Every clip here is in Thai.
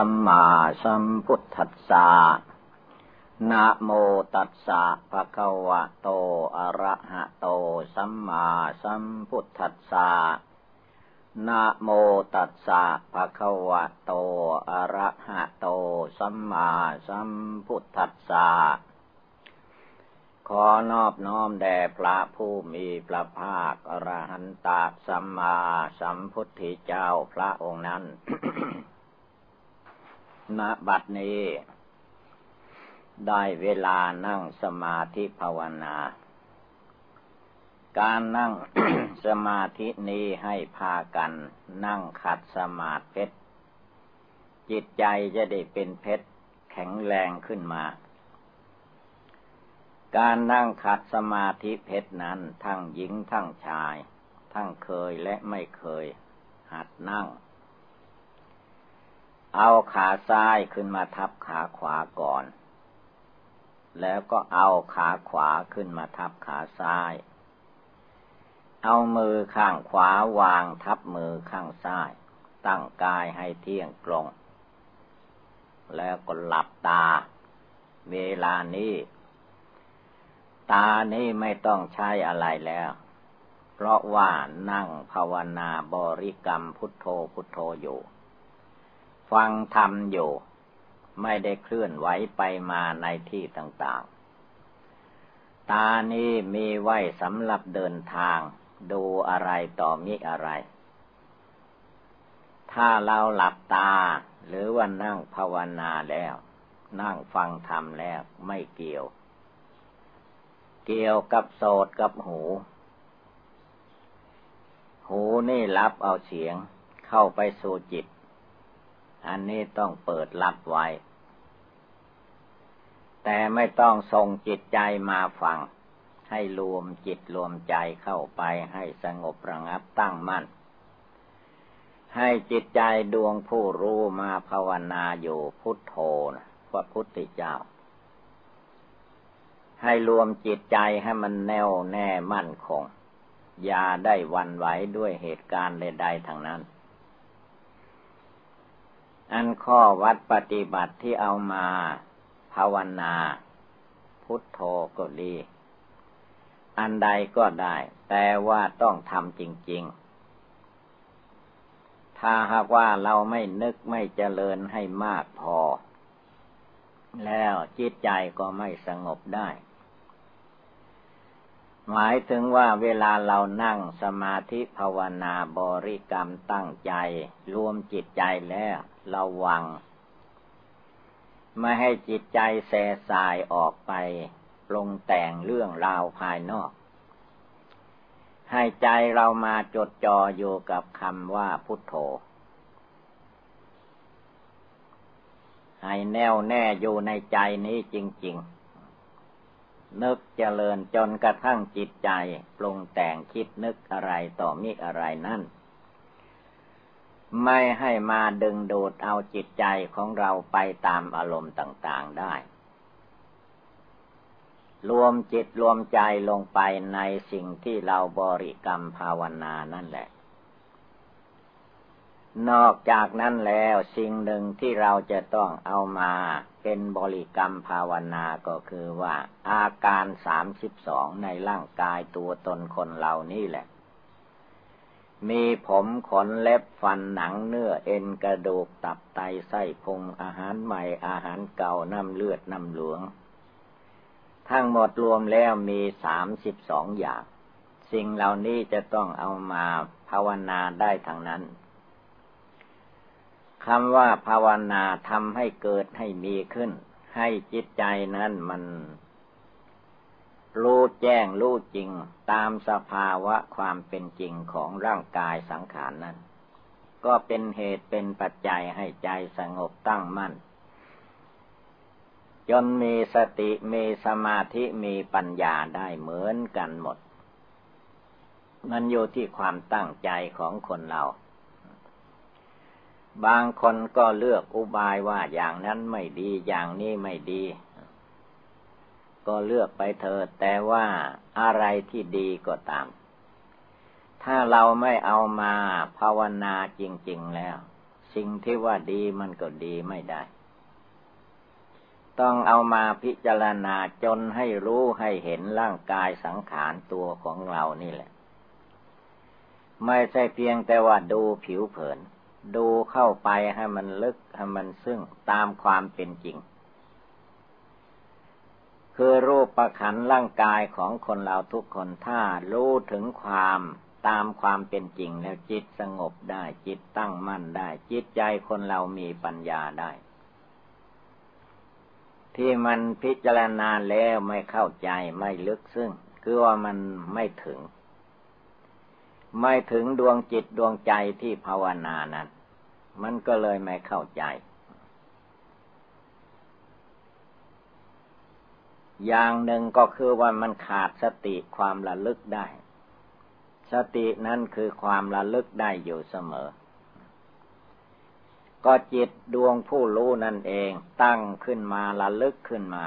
สัมมาสัมพุทธัสสะนะโมตัสสะภะคะวะโต อะระหะโต สัมมาสัมพุทธัสสะนะโมตัสสะภะคะวะโต อะระหะโต สัมมาสัมพุทธัสสะขอนอบน้อมแด่พระผู้มีพระภาคอรหันตสัมมาสัมพุทธเจ้าพระองค์นั้น ณบัดนี้ ได้เวลานั่งสมาธิภาวนา การนั่งสมาธินี้ให้พากัน นั่งขัดสมาธิจิตใจจะได้เป็นเพชร แข็งแรงขึ้นมา การนั่งขัดสมาธิเพชรนั้น ทั้งหญิงทั้งชาย ทั้งเคยและไม่เคย หัดนั่ง เอาขาซ้ายขึ้นมาทับขาขวาก่อน แล้วก็เอาขาขวาขึ้นมาทับขาซ้าย เอามือข้างขวาวางทับมือข้างซ้าย ตั้งกายให้เที่ยงตรง แล้วก็หลับตา เวลานี้ ตานี่ไม่ต้องใช้อะไรแล้ว เพราะว่านั่งภาวนาบริกรรมพุทโธพุทโธอยู่ ฟังธรรมอยู่ ไม่ได้เคลื่อนไหวไปมาในที่ต่างๆ ตานี้มีไว้สำหรับเดินทาง ดูอะไรต่อมิอะไร ถ้าเราหลับตาหรือว่านั่งภาวนาแล้ว นั่งฟังธรรมแล้วไม่เกี่ยว เกี่ยวกับโสดกับหู หูนี่รับเอาเสียงเข้าไปสู่จิต อันนี้ต้องเปิดรับไว้ แต่ไม่ต้องส่งจิตใจมาฟัง ให้รวมจิตรวมใจเข้าไปให้สงบระงับตั้งมั่น ให้จิตใจดวงผู้รู้มาภาวนาอยู่พุทโธนะพระพุทธเจ้า ให้รวมจิตใจให้มันแน่วแน่มั่นคง อย่าได้วันไหวด้วยเหตุการณ์ใดๆทางนั้น อันข้อวัดปฏิบัติที่เอามา ภาวนา พุทโธก็ดี อันใดก็ได้ แต่ว่าต้องทำจริง ๆ ถ้าหากว่าเราไม่นึกไม่เจริญให้มากพอ แล้วจิตใจก็ไม่สงบได้ หมายถึงว่าเวลาเรานั่งสมาธิภาวนาบริกรรมตั้งใจ รวมจิตใจแล้ว ระวัง ไม่ให้จิตใจแสสายออกไปปรงแต่งเรื่องราวภายนอก ให้ใจเรามาจดจ่ออยู่กับคำว่าพุทโธ ให้แน่วแน่อยู่ในใจนี้จริง ๆนึกเจริญจนกระทั่งจิตใจปรุงแต่งคิดนึกอะไรต่อมิอะไรนั่น ไม่ให้มาดึงดูดเอาจิตใจของเราไปตามอารมณ์ต่าง ๆได้ รวมจิตรวมใจลงไปในสิ่งที่เราบริกรรมภาวนานั่นแหละ นอกจากนั้นแล้วสิ่งหนึ่งที่เราจะต้องเอามาเป็นบริกรรมภาวนาก็คือว่า อาการสามสิบสองในร่างกายตัวตนคนเหล่านี้แหละ มีผมขนเล็บฟันหนังเนื้อเอ็นกระดูกตับไตไส้พุงอาหารใหม่อาหารเก่าน้ำเลือดน้ำหลวงทั้งหมดรวมแล้วมีสามสิบสองอย่าง สิ่งเหล่านี้จะต้องเอามาภาวนาได้ทั้งนั้นคำว่าภาวนาทำให้เกิดให้มีขึ้น ให้จิตใจนั้นมัน รู้แจ้งรู้จริงตามสภาวะความเป็นจริงของร่างกายสังขารนั้น ก็เป็นเหตุเป็นปัจจัยให้ใจสงบตั้งมั่น จนมีสติมีสมาธิมีปัญญาได้เหมือนกันหมด มันอยู่ที่ความตั้งใจของคนเราบางคนก็เลือกอุบายว่าอย่างนั้นไม่ดีอย่างนี้ไม่ดี ก็เลือกไปเถิด แต่ว่าอะไรที่ดีก็ตาม ถ้าเราไม่เอามาภาวนาจริง ๆแล้วสสิ่งที่ว่าดีมันก็ดีไม่ได้ ต้องเอามาพิจารณาจนให้รู้ให้เห็นร่างกายสังขารตัวของเรานี่แหละ ไม่ใช่เพียงแต่ว่าดูผิวเผิน ดูเข้าไปให้มันลึกให้มันซึ่งตามความเป็นจริง คือรูปประขันร่างกายของคนเราทุกคนถ้ารู้ถึงความตามความเป็นจริงแล้วจิตสงบได้จิตตั้งมั่นได้ จิตใจคนเรามีปัญญาได้ ที่มันพิจารณาแล้วไม่เข้าใจไม่ลึกซึ้งคือว่ามันไม่ถึง ไม่ถึงดวงจิตดวงใจที่ภาวนานั้น มันก็เลยไม่เข้าใจ อย่างหนึ่งก็คือว่ามันขาดสติความระลึกได้ สตินั้นคือความระลึกได้อยู่เสมอ ก็จิตดวงผู้รู้นั่นเองตั้งขึ้นมาระลึกขึ้นมา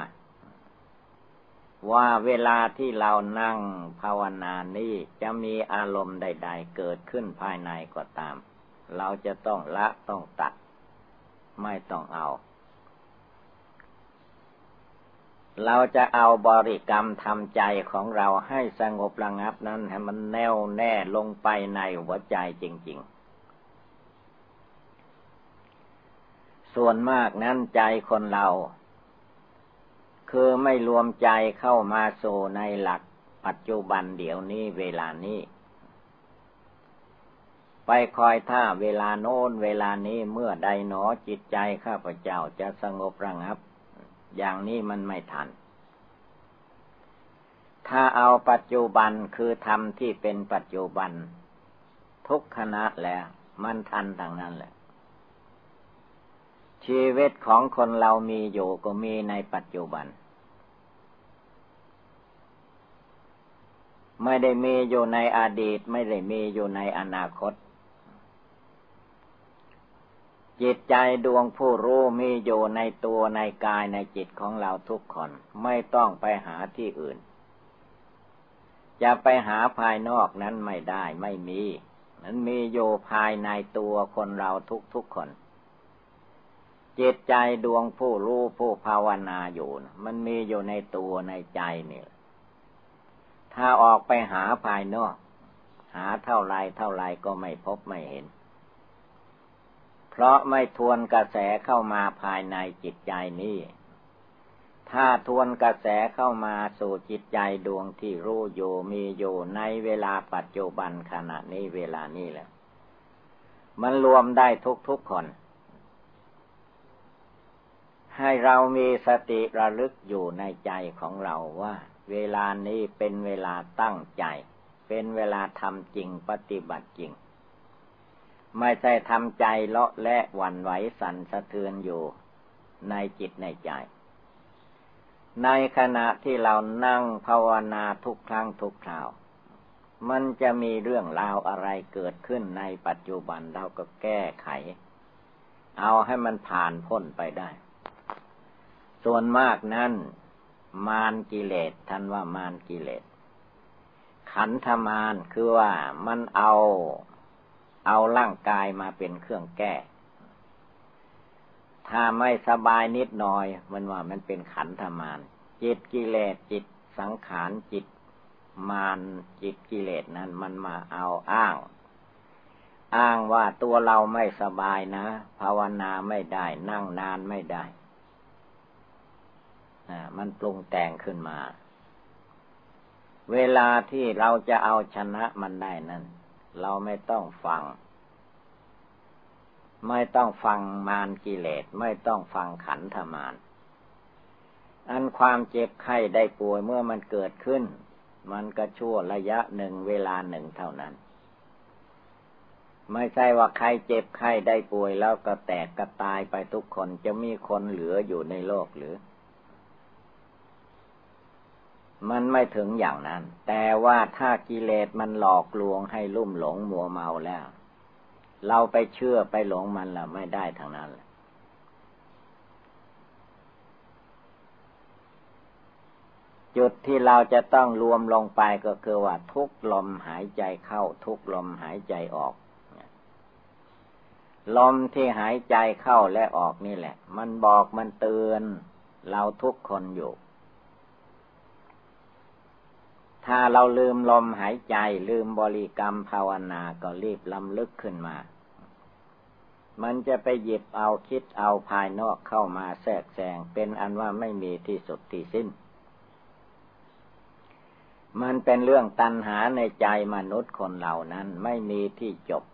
ว่าเวลาที่เรานั่งภาวนานี้จะมีอารมณ์ใด ๆ เกิดขึ้นภายในก็ตาม เราจะต้องละต้องตัด ไม่ต้องเอา เราจะเอาบริกรรมทำใจของเราให้สงบระงับนั้นให้มันแน่วแน่ลงไปในหัวใจจริง ๆ ส่วนมากนั้นใจคนเรา คือไม่รวมใจเข้ามาโซในหลักปัจจุบันเดี๋ยวนี้เวลานี้ ไปคอยท่าเวลาโน้นเวลานี้เมื่อใดหนอจิตใจข้าพเจ้าจะสงบระงับ อย่างนี้มันไม่ทัน ถ้าเอาปัจจุบันคือธรรมที่เป็นปัจจุบัน ทุกขณะแล้วมันทันทางนั้นแหละ ชีวิตของคนเรามีอยู่ก็มีในปัจจุบัน ไม่ได้มีอยู่ในอดีต ไม่ได้มีอยู่ในอนาคต จิตใจดวงผู้รู้มีอยู่ในตัวในกายในจิตของเราทุกคน ไม่ต้องไปหาที่อื่น จะไปหาภายนอกนั้นไม่ได้ไม่มีนั้นมีอยู่ภายในตัวคนเราทุกทุกคน จิตใจดวงผู้รู้ผู้ภาวนาอยู่มันมีอยู่ในตัวในใจนี่ถ้าออกไปหาภายนอก หาเท่าไรเท่าไรก็ไม่พบไม่เห็น เพราะไม่ทวนกระแสเข้ามาภายในจิตใจนี้ ถ้าทวนกระแสเข้ามาสู่จิตใจดวงที่รู้อยู่มีอยู่ในเวลาปัจจุบันขณะนี้เวลานี้แหละ มันรวมได้ทุกๆคน ให้เรามีสติระลึกอยู่ในใจของเราว่า เวลานี้เป็นเวลาตั้งใจ เป็นเวลาทำจริงปฏิบัติจริง ไม่ใช่ทำใจเลาะและหวั่นไหวสั่นสะเทือนอยู่ในจิตในใจ ในขณะที่เรานั่งภาวนาทุกครั้งทุกคราว มันจะมีเรื่องราวอะไรเกิดขึ้นในปัจจุบันเราก็แก้ไข เอาให้มันผ่านพ้นไปได้ ส่วนมากนั้น มารกิเลสท่านว่ามารกิเลส ขันธมารคือว่ามันเอา เอาร่างกายมาเป็นเครื่องแก้ ถ้าไม่สบายนิดหน่อย มันว่ามันเป็นขันธมารจิตกิเลสจิตสังขารจิตมารจิตกิเลสนั้นมันมาเอาอ้าง อ้างว่าตัวเราไม่สบายนะ ภาวนาไม่ได้นั่งนานไม่ได้มันปรุงแต่งขึ้นมา เวลาที่เราจะเอาชนะมันได้นั้น เราไม่ต้องฟัง ไม่ต้องฟังมารกิเลส ไม่ต้องฟังขันธมารอันความเจ็บไข้ได้ป่วยเมื่อมันเกิดขึ้น มันก็ชั่วระยะหนึ่งเวลาหนึ่งเท่านั้น ไม่ใช่ว่าใครเจ็บไข้ได้ป่วยแล้วก็แตกกระตายไปทุกคนจะมีคนเหลืออยู่ในโลกหรือ มันไม่ถึงอย่างนั้น แต่ว่าถ้ากิเลสมันหลอกลวงให้ลุ่มหลงมัวเมาแล้ว เราไปเชื่อไปหลงมันละไม่ได้ทางนั้นจุดที่เราจะต้องรวมลงไปก็คือว่าทุกลมหายใจเข้า ทุกลมหายใจออก ลมที่หายใจเข้าและออกนี่แหละ มันบอกมันเตือน เราทุกคนอยู่ ถ้าเราลืมลมหายใจ ลืมบริกรรมภาวนาก็รีบลำลึกขึ้นมา มันจะไปหยิบเอาคิดเอาภายนอกเข้ามาแทรกแซงเป็นอันว่าไม่มีที่สุดที่สิ้น มันเป็นเรื่องตัณหาในใจมนุษย์คนเหล่านั้นไม่มีที่จบ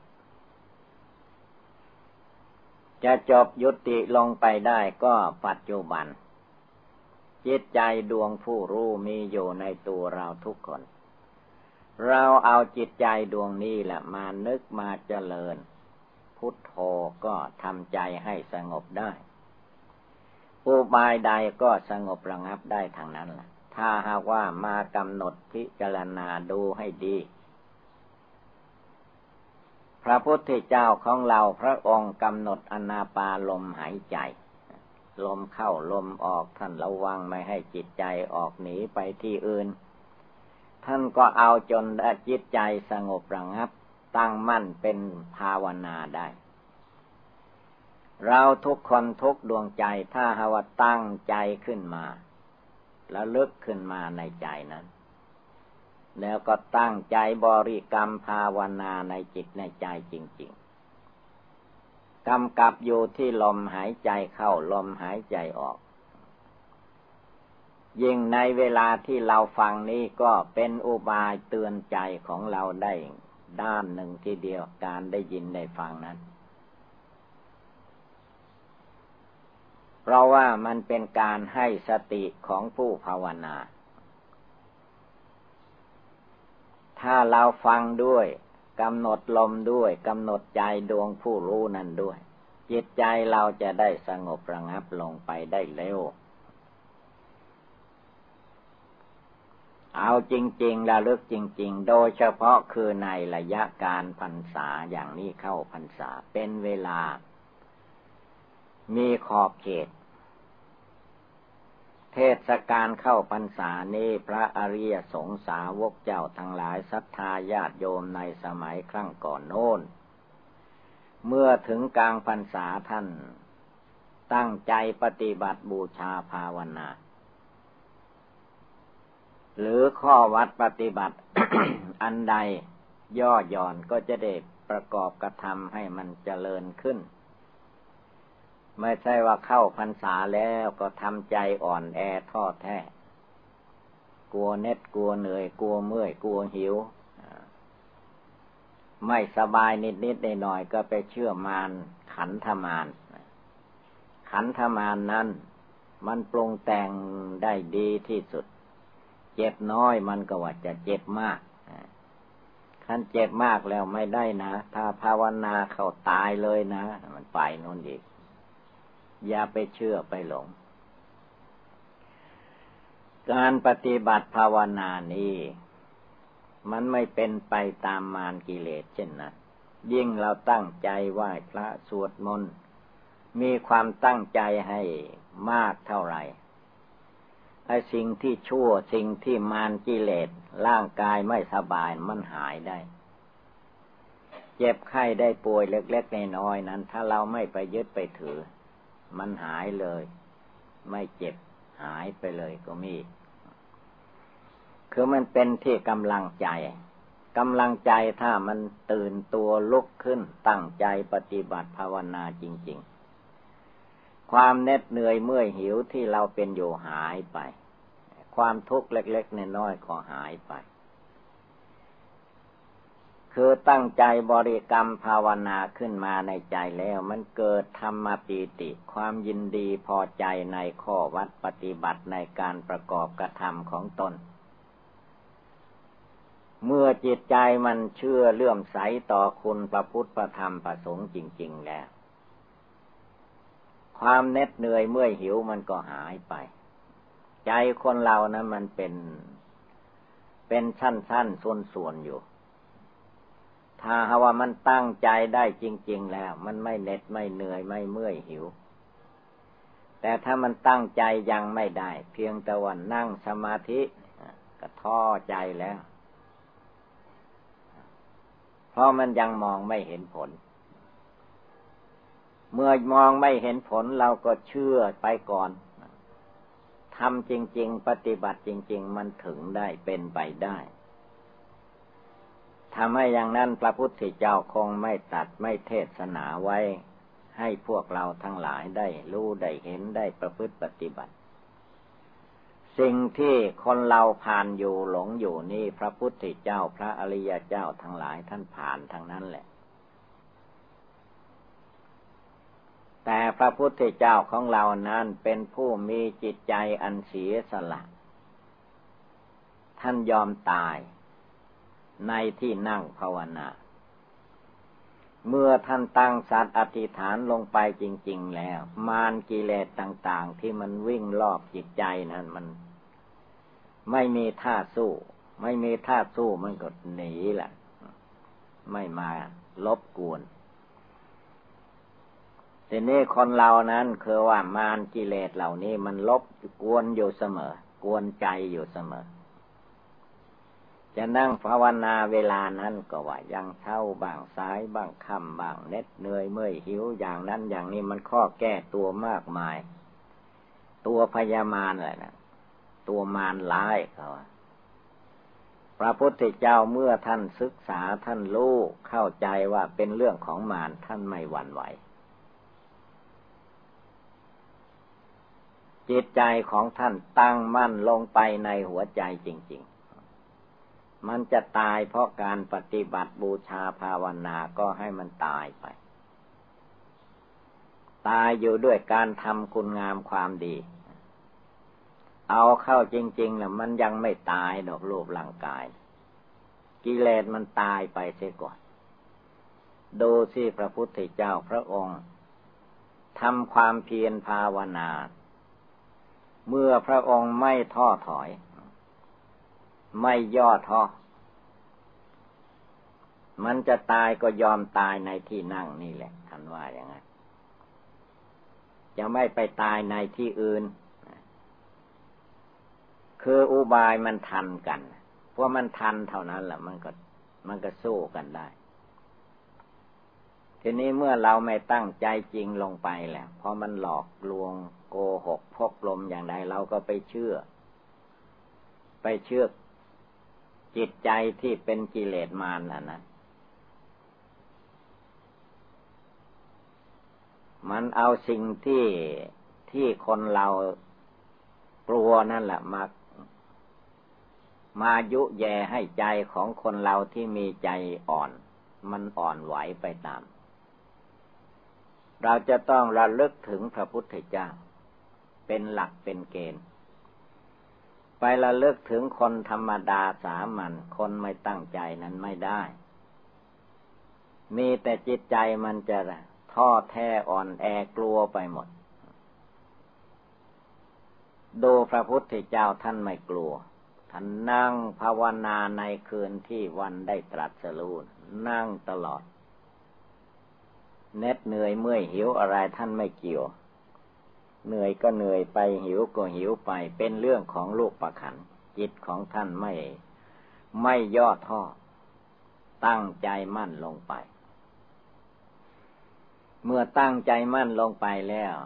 จะจบยุติลงไปได้ก็ปัจจุบัน จิตใจดวงผู้รู้มีอยู่ในตัวเราทุกคน เราเอาจิตใจดวงนี้แหละมานึกมาเจริญ พุทโธก็ทำใจให้สงบได้ อุบายใดก็สงบระงับได้ทางนั้นแหละถ้าหากว่ามากำหนดพิจารณาดูให้ดีพระพุทธเจ้าของเราพระองค์กำหนดอนาปาลมหายใจ ลมเข้าลมออกท่านระวังไม่ให้จิตใจออกหนีไปที่อื่น ท่านก็เอาจนจิตใจสงบระงับ ตั้งมั่นเป็นภาวนาได้ เราทุกคนทุกดวงใจถ้าหาวตั้งใจขึ้นมา แล้วลึกขึ้นมาในใจนั้น แล้วก็ตั้งใจบริกรรมภาวนาในจิตในใจจริง ๆ กำกับอยู่ที่ลมหายใจเข้าลมหายใจออก ยิ่งในเวลาที่เราฟังนี้ก็เป็นอุบายเตือนใจของเราได้ด้านหนึ่งทีเดียวการได้ยินได้ฟังนั้น เพราะว่ามันเป็นการให้สติของผู้ภาวนา ถ้าเราฟังด้วย กำหนดลมด้วยกำหนดใจดวงผู้รู้นั่นด้วย จิตใจเราจะได้สงบระงับลงไปได้เร็ว เอาจริงๆระลึกจริง ๆ โดยเฉพาะคือในระยะการพรรษาอย่างนี้เข้าพรรษาเป็นเวลา มีขอบเขต เทศกาลเข้าพรรษานี้พระอริยสงสาวกเจ้าทั้งหลายศรัทธาญาติโยมในสมัยครั้งก่อนโน้น เมื่อถึงกลางพรรษาท่าน ตั้งใจปฏิบัติบูชาภาวนา หรือข้อวัดปฏิบัติอันใดย่อหย่อนก็จะได้ประกอบกระทำให้มันเจริญขึ้น ไม่ใช่ว่าเข้าพรรษาแล้วก็ทำใจอ่อนแอท้อแท้ กลัวเน็ดกลัวเหนื่อยกลัวเมื่อยกลัวหิว ไม่สบายนิดนิดหน่อยก็ไปเชื่อมานขันธมาน ขันธมานนั้นมันปรุงแต่งได้ดีที่สุด เจ็บน้อยมันก็ว่าจะเจ็บมากขันเจ็บมากแล้วไม่ได้นะ ถ้าภาวนาเขาตายเลยนะ มันไปนนอีก อย่าไปเชื่อไปหลง การปฏิบัติภาวนานี้ มันไม่เป็นไปตามมารกิเลสเช่นนั้นยิ่งเราตั้งใจไหว้พระสวดมนต์มีความตั้งใจให้มากเท่าไหร่ไอ้สิ่งที่ชั่วสิ่งที่มารกิเลสร่างกายไม่สบายมันหายได้ เจ็บไข้ได้ป่วยเล็กๆน้อยๆนั้น ถ้าเราไม่ไปยึดไปถือ มันหายเลย ไม่เจ็บหายไปเลยก็มี คือมันเป็นที่กำลังใจกำลังใจถ้ามันตื่นตัวลุกขึ้นตั้งใจปฏิบัติภาวนาจริง ๆ ความเหน็ดเหนื่อยเมื่อยหิวที่เราเป็นอยู่หายไป ความทุกข์เล็ก ๆ น้อยๆก็หายไป คือตั้งใจบริกรรมภาวนาขึ้นมาในใจแล้ว มันเกิดธรรมปีติ ความยินดีพอใจในข้อวัดปฏิบัติในการประกอบกระทำของตน เมื่อจิตใจมันเชื่อเลื่อมใสต่อคุณประพุทธประธรรมประสงค์จริง ๆ แล้ว ความเน็ดเหนื่อยเมื่อยหิวมันก็หายไป ใจคนเรานะั้นมันเป็น เป็นชั้นๆส่วนๆอยู่ ถ้าหาว่ามันตั้งใจได้จริง ๆ แล้ว มันไม่เหน็ดไม่เหนื่อยไม่เมื่อยหิว แต่ถ้ามันตั้งใจยังไม่ได้ เพียงแต่วันนั่งสมาธิก็ท้อใจแล้ว เพราะมันยังมองไม่เห็นผล เมื่อมองไม่เห็นผลเราก็เชื่อไปก่อนทำจริง ๆ ปฏิบัติจริง ๆ มันถึงได้เป็นไปได้ ทำให้อย่างนั้นพระพุทธเจ้าคงไม่ตัดไม่เทศนาไว้ ให้พวกเราทั้งหลายได้รู้ได้เห็นได้ประพฤติปฏิบัติ สิ่งที่คนเราผ่านอยู่หลงอยู่นี่พระพุทธเจ้าพระอริยเจ้าทั้งหลายท่านผ่านทั้งนั้นแหละ แต่พระพุทธเจ้าของเรานั้นเป็นผู้มีจิตใจอันเสียสละ ท่านยอมตาย ในที่นั่งภาวนา เมื่อท่านตั้งสัตว์อธิษฐานลงไปจริง ๆ แล้ว มารกิเลสต่าง ๆ ที่มันวิ่งรอบจิตใจนั้นมัน ไม่มีท่าสู้ ไม่มีท่าสู้มันก็หนีแหละไม่มาลบกวนทีนี้คนเรานั้นคือว่ามารกิเลสเหล่านี้มันลบกวนอยู่เสมอ กวนใจอยู่เสมอ จะนั่งภาวนาเวลานั้นก็ว่ายังเท่าบางสายบางคำบางเน็ดเหนื่อยเมื่อยหิวอย่างนั้นอย่างนี้มันข้อแก้ตัวมากมาย ตัวพยามารอะไรนะตัวมารร้ายเขาพระพุทธเจ้าเมื่อท่านศึกษาท่านรู้เข้าใจว่าเป็นเรื่องของมารท่านไม่หวั่นไหว จิตใจของท่านตั้งมั่นลงไปในหัวใจจริง ๆ มันจะตายเพราะการปฏิบัติบูชาภาวนาก็ให้มันตายไป ตายอยู่ด้วยการทำคุณงามความดี เอาเข้าจริงๆนะมันยังไม่ตายดอกรูปร่างกาย กิเลสมันตายไปเสียก่อน ดูสิพระพุทธเจ้าพระองค์ทำความเพียรภาวนา เมื่อพระองค์ไม่ท้อถอย ไม่ย่อท้อ มันจะตายก็ยอมตายในที่นั่งนี่แหละท่านว่าอย่างนั้นจะไม่ไปตายในที่อื่น คืออุบายมันทันกัน เพราะมันทันเท่านั้นแหละมันก็ มันก็สู้กันได้ ทีนี้เมื่อเราไม่ตั้งใจจริงลงไปแหละเพราะมันหลอกลวงโกหกพกลมอย่างใดเราก็ไปเชื่อ ไปเชื่อ จิตใจที่เป็นกิเลสมารน่ะนะมันเอาสิ่งที่ที่คนเรากลัวนั่นแหละมามายุแยให้ใจของคนเราที่มีใจอ่อน มันอ่อนไหวไปตาม เราจะต้องระลึกถึงพระพุทธเจ้า เป็นหลักเป็นเกณฑ์ ไประลึกถึงคนธรรมดาสามัญคนไม่ตั้งใจนั้นไม่ได้ มีแต่จิตใจมันจะท้อแท้อ่อนแอกลัวไปหมด ดูพระพุทธเจ้าท่านไม่กลัว ท่านนั่งภาวนาในคืนที่วันได้ตรัสรู้นั่งตลอด เน็ดเหนื่อยเมื่อยหิวอะไรท่านไม่เกี่ยว เหนื่อยก็เหนื่อยไปหิวก็หิวไป เป็นเรื่องของลูกประขัน จิตของท่านไม่ ไม่ย่อท้อตั้งใจมั่นลงไป เมื่อตั้งใจมั่นลงไปแล้ว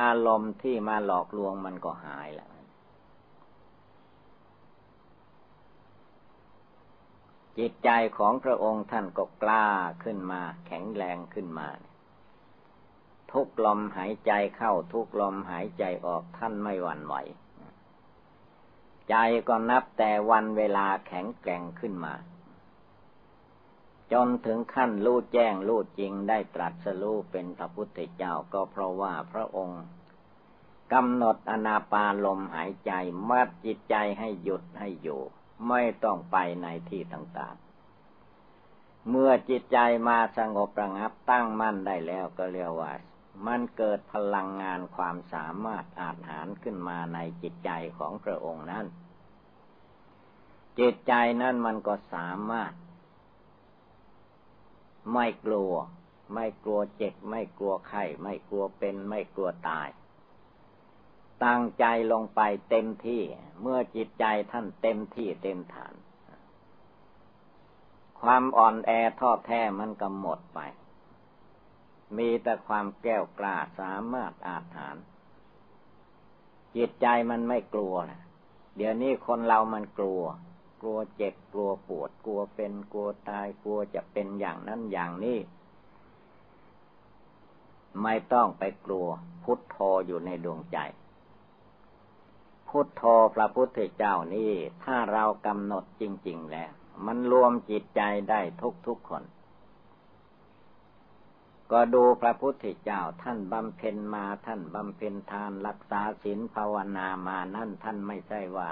อารมณ์ที่มาหลอกลวงมันก็หายแล้วจิตใจของพระองค์ท่านก็กล้าขึ้นมา แข็งแรงขึ้นมา ทุกลมหายใจเข้าทุกลมหายใจออกท่านไม่หวั่นไหว ใจก็นับแต่วันเวลาแข็งแกร่งขึ้นมา จนถึงขั้นรู้แจ้งรู้จริงได้ตรัสรู้เป็นพระพุทธเจ้าก็เพราะว่าพระองค์กำหนดอนาปาลมหายใจมัดจิตใจให้หยุดให้อยู่ ไม่ต้องไปในที่ต่างๆ เมื่อจิตใจมาสงบระงับตั้งมั่นได้แล้วก็เรียกว่า มันเกิดพลังงานความสามารถอาจหารขึ้นมาในจิตใจของพระองค์นั้น จิตใจนั้นมันก็สามารถ ไม่กลัว ไม่กลัวเจ็บ ไม่กลัวไข้ ไม่กลัวเป็น ไม่กลัวตาย ตั้งใจลงไปเต็มที่ เมื่อจิตใจท่านเต็มที่เต็มฐาน ความอ่อนแอทอดแท้มันก็หมดไป มีแต่ความแก้วกล้าสามารถอาถรรพ์จิตใจมันไม่กลัวนะเดี๋ยวนี้คนเรามันกลัว กลัวเจ็บกลัวปวด กลัวเป็นกลัวตายกลัวจะเป็นอย่างนั้นอย่างนี้ ไม่ต้องไปกลัว พุทโธอยู่ในดวงใจ พุทโธพระพุทธเจ้านี่ถ้าเรากำหนดจริง ๆ แล้ว มันรวมจิตใจได้ทุกๆคน ก็ดูพระพุทธเจ้าท่านบำเพ็ญมาท่านบำเพ็ญทานรักษาศีลภาวนามานั่นท่านไม่ใช่ว่า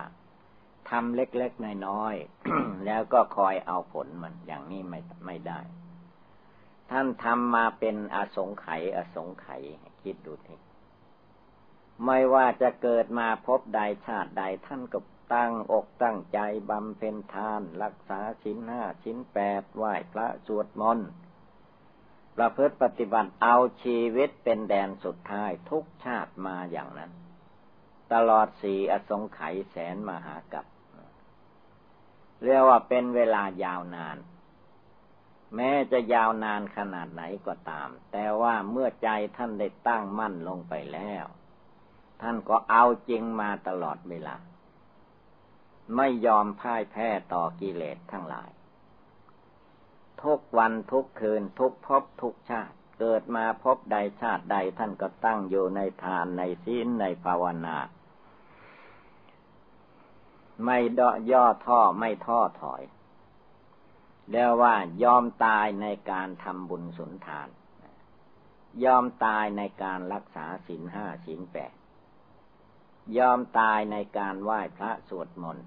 ทำเล็กๆน้อยๆแล้วก็คอยเอาผลมันอย่างนี้ไม่ไม่ได้ ท่านทำมาเป็นอสงไขยอสงไขยคิดดูทีไม่ว่าจะเกิดมาพบใดชาติใดท่านก็ตั้งอกตั้งใจบำเพ็ญทาน รักษาชิ้นห้าชิ้นแปดไหว้พระสวดมนต์ ประพฤติปฏิบัติเอาชีวิตเป็นแดนสุดท้ายทุกชาติมาอย่างนั้น ตลอดสี่อสงไขยแสนมหากับเรียกว่าเป็นเวลายาวนาน แม้จะยาวนานขนาดไหนก็ตาม แต่ว่าเมื่อใจท่านได้ตั้งมั่นลงไปแล้ว ท่านก็เอาจริงมาตลอดเวลา ไม่ยอมพ่ายแพ้ต่อกิเลสทั้งหลาย ทุกวันทุกคืนทุกภพทุกชาติ เกิดมาพบใดชาติใดท่านก็ตั้งอยู่ในทานในศีลในภาวนา ไม่ดย่อท่อไม่ท้อถอยเรียกว่ายอมตายในการทำบุญสุนทาน ยอมตายในการรักษาศีลห้าศีลแปดยอมตายในการไหว้พระสวดมนต์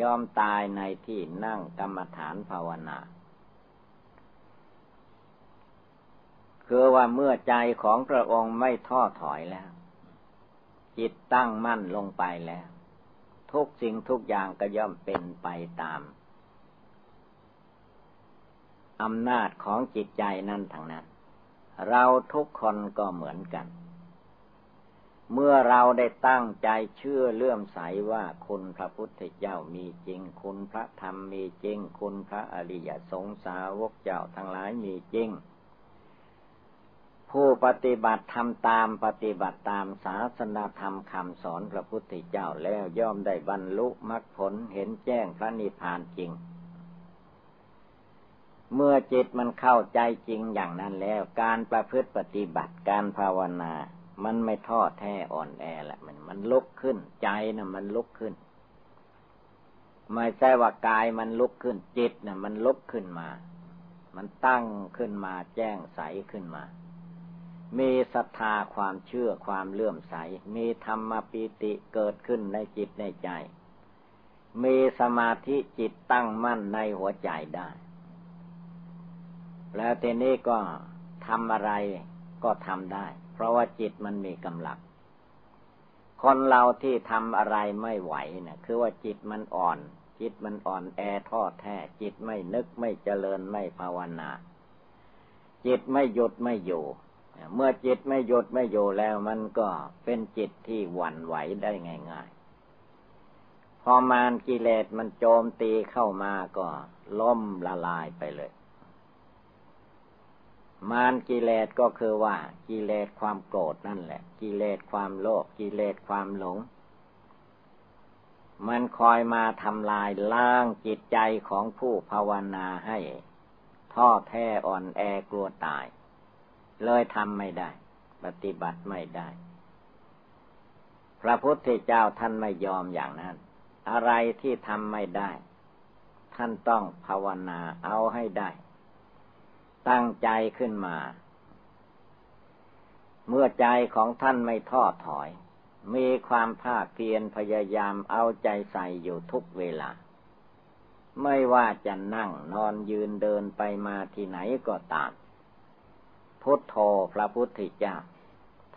ยอมตายในที่นั่งกรรมฐานภาวนา คือว่าเมื่อใจของพระองค์ไม่ท้อถอยแล้ว จิตตั้งมั่นลงไปแล้ว ทุกสิ่งทุกอย่างก็ย่อมเป็นไปตามอำนาจของจิตใจนั่นทั้งนั้น เราทุกคนก็เหมือนกัน เมื่อเราได้ตั้งใจเชื่อเลื่อมใสว่าคุณพระพุทธเจ้ามีจริง คุณพระธรรมมีจริง คุณพระอริยสงสาวกเจ้าทั้งหลายมีจริง ผู้ปฏิบัติทำตามปฏิบัติตามศาสนาธรรมคำสอนพระพุทธเจ้าแล้วย่อมได้บรรลุมรรคผลเห็นแจ้งพระนิพพานจริง เมื่อจิตมันเข้าใจจริงอย่างนั้นแล้ว การประพฤติปฏิบัติการภาวนา มันไม่ท้อแท้อ่อนแอละมันมันลุกขึ้น ใจนะ่ะมันลุกขึ้น ไม่ใช่ว่ากายมันลุกขึ้น จิตนะ่ะมันลุกขึ้นมา มันตั้งขึ้นมาแจ้งใสขึ้นมา มีศรัทธาความเชื่อความเลื่อมใส มีธรรมปีติเกิดขึ้นในจิตในใจ มีสมาธิจิตตั้งมั่นในหัวใจได้ แล้วทีนี้ก็ทำอะไรก็ทำได้ เพราะว่าจิตมันมีกำลังคนเราที่ทำอะไรไม่ไหวเนะี่ยคือว่าจิตมันอ่อน จิตมันอ่อนแอท้อแท้จิตไม่นึกไม่เจริญไม่ภาวนา จิตไม่หยุดไม่อยู่ เมื่อจิตไม่หยุดไม่อยู่แล้วมันก็เป็นจิตที่หวั่นไหวได้ง่ายๆ พอมารกิเลสมันโจมตีเข้ามาก็ล่มละลายไปเลย มารกิเลสก็คือว่า กิเลสความโกรธนั่นแหละ กิเลสความโลภกิเลสความหลง มันคอยมาทำลายล้างจิตใจของผู้ภาวนาให้ท้อแท้อ่อนแอกลัวตาย เลยทำไม่ได้ ปฏิบัติไม่ได้ พระพุทธเจ้าท่านไม่ยอมอย่างนั้น อะไรที่ทำไม่ได้ ท่านต้องภาวนาเอาให้ได้ ตั้งใจขึ้นมา เมื่อใจของท่านไม่ท้อถอย มีความภาคเพียรพยายามเอาใจใส่อยู่ทุกเวลา ไม่ว่าจะนั่งนอนยืนเดินไปมาที่ไหนก็ตาม พุทโธพระพุทธเจ้า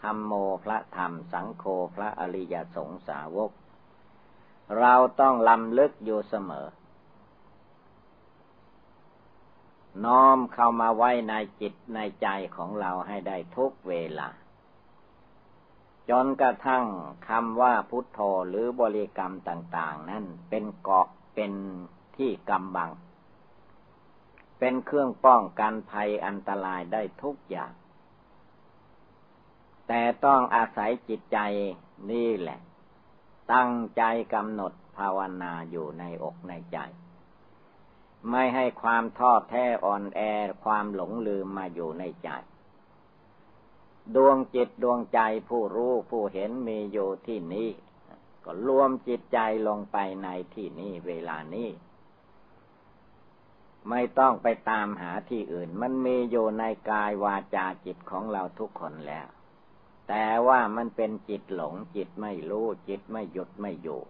ธรรมโมพระธรรม สังโฆพระอริยสงสาวก เราต้องลำลึกอยู่เสมอ น้อมเข้ามาไว้ในจิตในใจของเราให้ได้ทุกเวลา จนกระทั่งคำว่าพุทโธหรือบริกรรมต่าง ๆ นั่นเป็นเกาะเป็นที่กำบัง เป็นเครื่องป้องกันภัยอันตรายได้ทุกอย่าง แต่ต้องอาศัยจิตใจนี่แหละ ตั้งใจกำหนดภาวนาอยู่ในอกในใจ ไม่ให้ความท้อแท้อ่อนแอความหลงลืมมาอยู่ในใจ ดวงจิตดวงใจผู้รู้ผู้เห็นมีอยู่ที่นี้ ก็รวมจิตใจลงไปในที่นี้เวลานี้ ไม่ต้องไปตามหาที่อื่น มันมีอยู่ในกายวาจาจิตของเราทุกคนแล้ว แต่ว่ามันเป็นจิตหลง จิตไม่รู้ จิตไม่หยุดไม่อยู่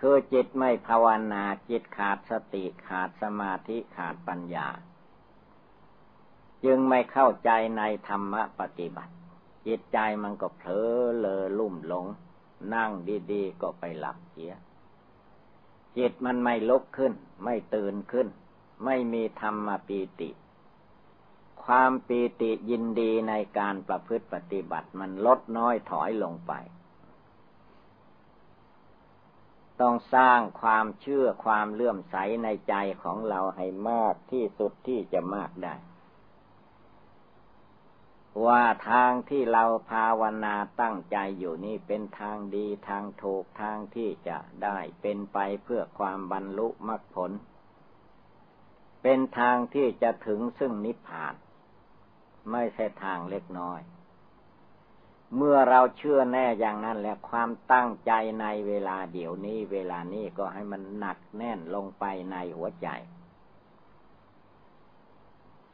คือจิตไม่ภาวนา จิตขาดสติขาดสมาธิขาดปัญญา จึงไม่เข้าใจในธรรมปฏิบัติ จิตใจมันก็เผลอเลอลุ่มหลง นั่งดีๆ ก็ไปหลับเสีย จิตมันไม่ลุกขึ้น ไม่ตื่นขึ้น ไม่มีธรรมปีติ ความปีติยินดีในการประพฤติปฏิบัติมันลดน้อยถอยลงไป ต้องสร้างความเชื่อความเลื่อมใสในใจของเราให้มากที่สุดที่จะมากได้ ว่าทางที่เราภาวนาตั้งใจอยู่นี่เป็นทางดีทางถูกทางที่จะได้เป็นไปเพื่อความบรรลุมรรคผล เป็นทางที่จะถึงซึ่งนิพพาน ไม่ใช่ทางเล็กน้อย เมื่อเราเชื่อแน่อย่างนั้นแล้วความตั้งใจในเวลาเดี๋ยวนี้ เวลานี้ก็ให้มันหนักแน่นลงไปในหัวใจ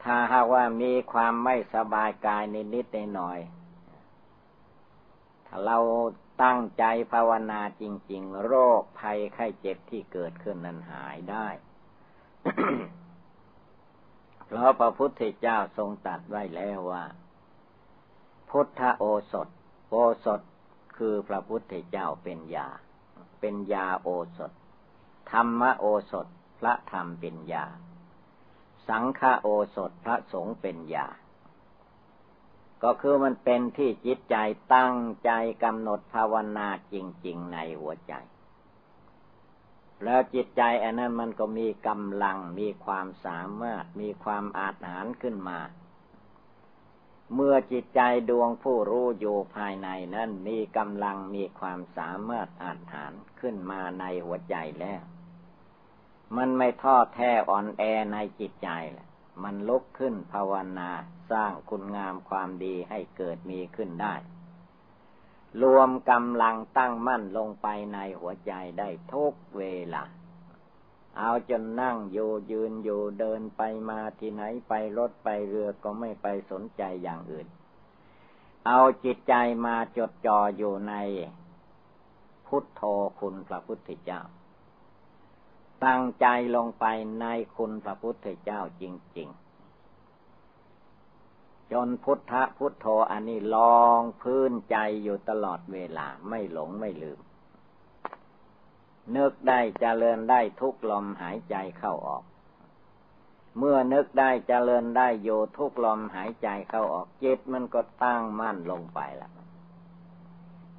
ถ้าหากว่ามีความไม่สบายกายนิดๆหน่อยถ้าเราตั้งใจภาวนาจริง ๆ โรคภัยไข้เจ็บที่เกิดขึ้นนั้นหายได้ เพราะพระพุทธเจ้าทรงตัดไว้แล้วว่า พุทธโอสถ โอสถคือพระพุทธเจ้าเป็นยา เป็นยาโอสถ ธรรมโอสถ พระธรรมเป็นยา สังฆโอสถพระสงฆ์เป็นยา ก็คือมันเป็นที่จิตใจตั้งใจกำหนดภาวนาจริง ๆ ในหัวใจ แล้วจิตใจอันนั้นมันก็มีกำลังมีความสามารถมีความอาถรรขึ้นมา เมื่อจิตใจดวงผู้รู้อยู่ภายในนั้นมีกำลังมีความสามารถอาถรรขึ้นมาในหัวใจแล้ว มันไม่ท้อแท้อ่อนแอในจิตใจแหละมันลุกขึ้นภาวนาสร้างคุณงามความดีให้เกิดมีขึ้นได้ รวมกำลังตั้งมั่นลงไปในหัวใจได้ทุกเวลา เอาจนนั่งอยู่ยืนอยู่เดินไปมาที่ไหนไปรถไปเรือก็ไม่ไปสนใจอย่างอื่น เอาจิตใจมาจดจ่ออยู่ใน พุทโธคุณพระพุทธเจ้า ตั้งใจลงไปในคุณพระพุทธเจ้าจริง ๆ จนพุทธพุทโธอันนี้ลองพื้นใจอยู่ตลอดเวลาไม่หลงไม่ลืม นึกได้เจริญได้ทุกลมหายใจเข้าออก เมื่อนึกได้เจริญได้โยทุกลมหายใจเข้าออกจิตมันก็ตั้งมั่นลงไปละ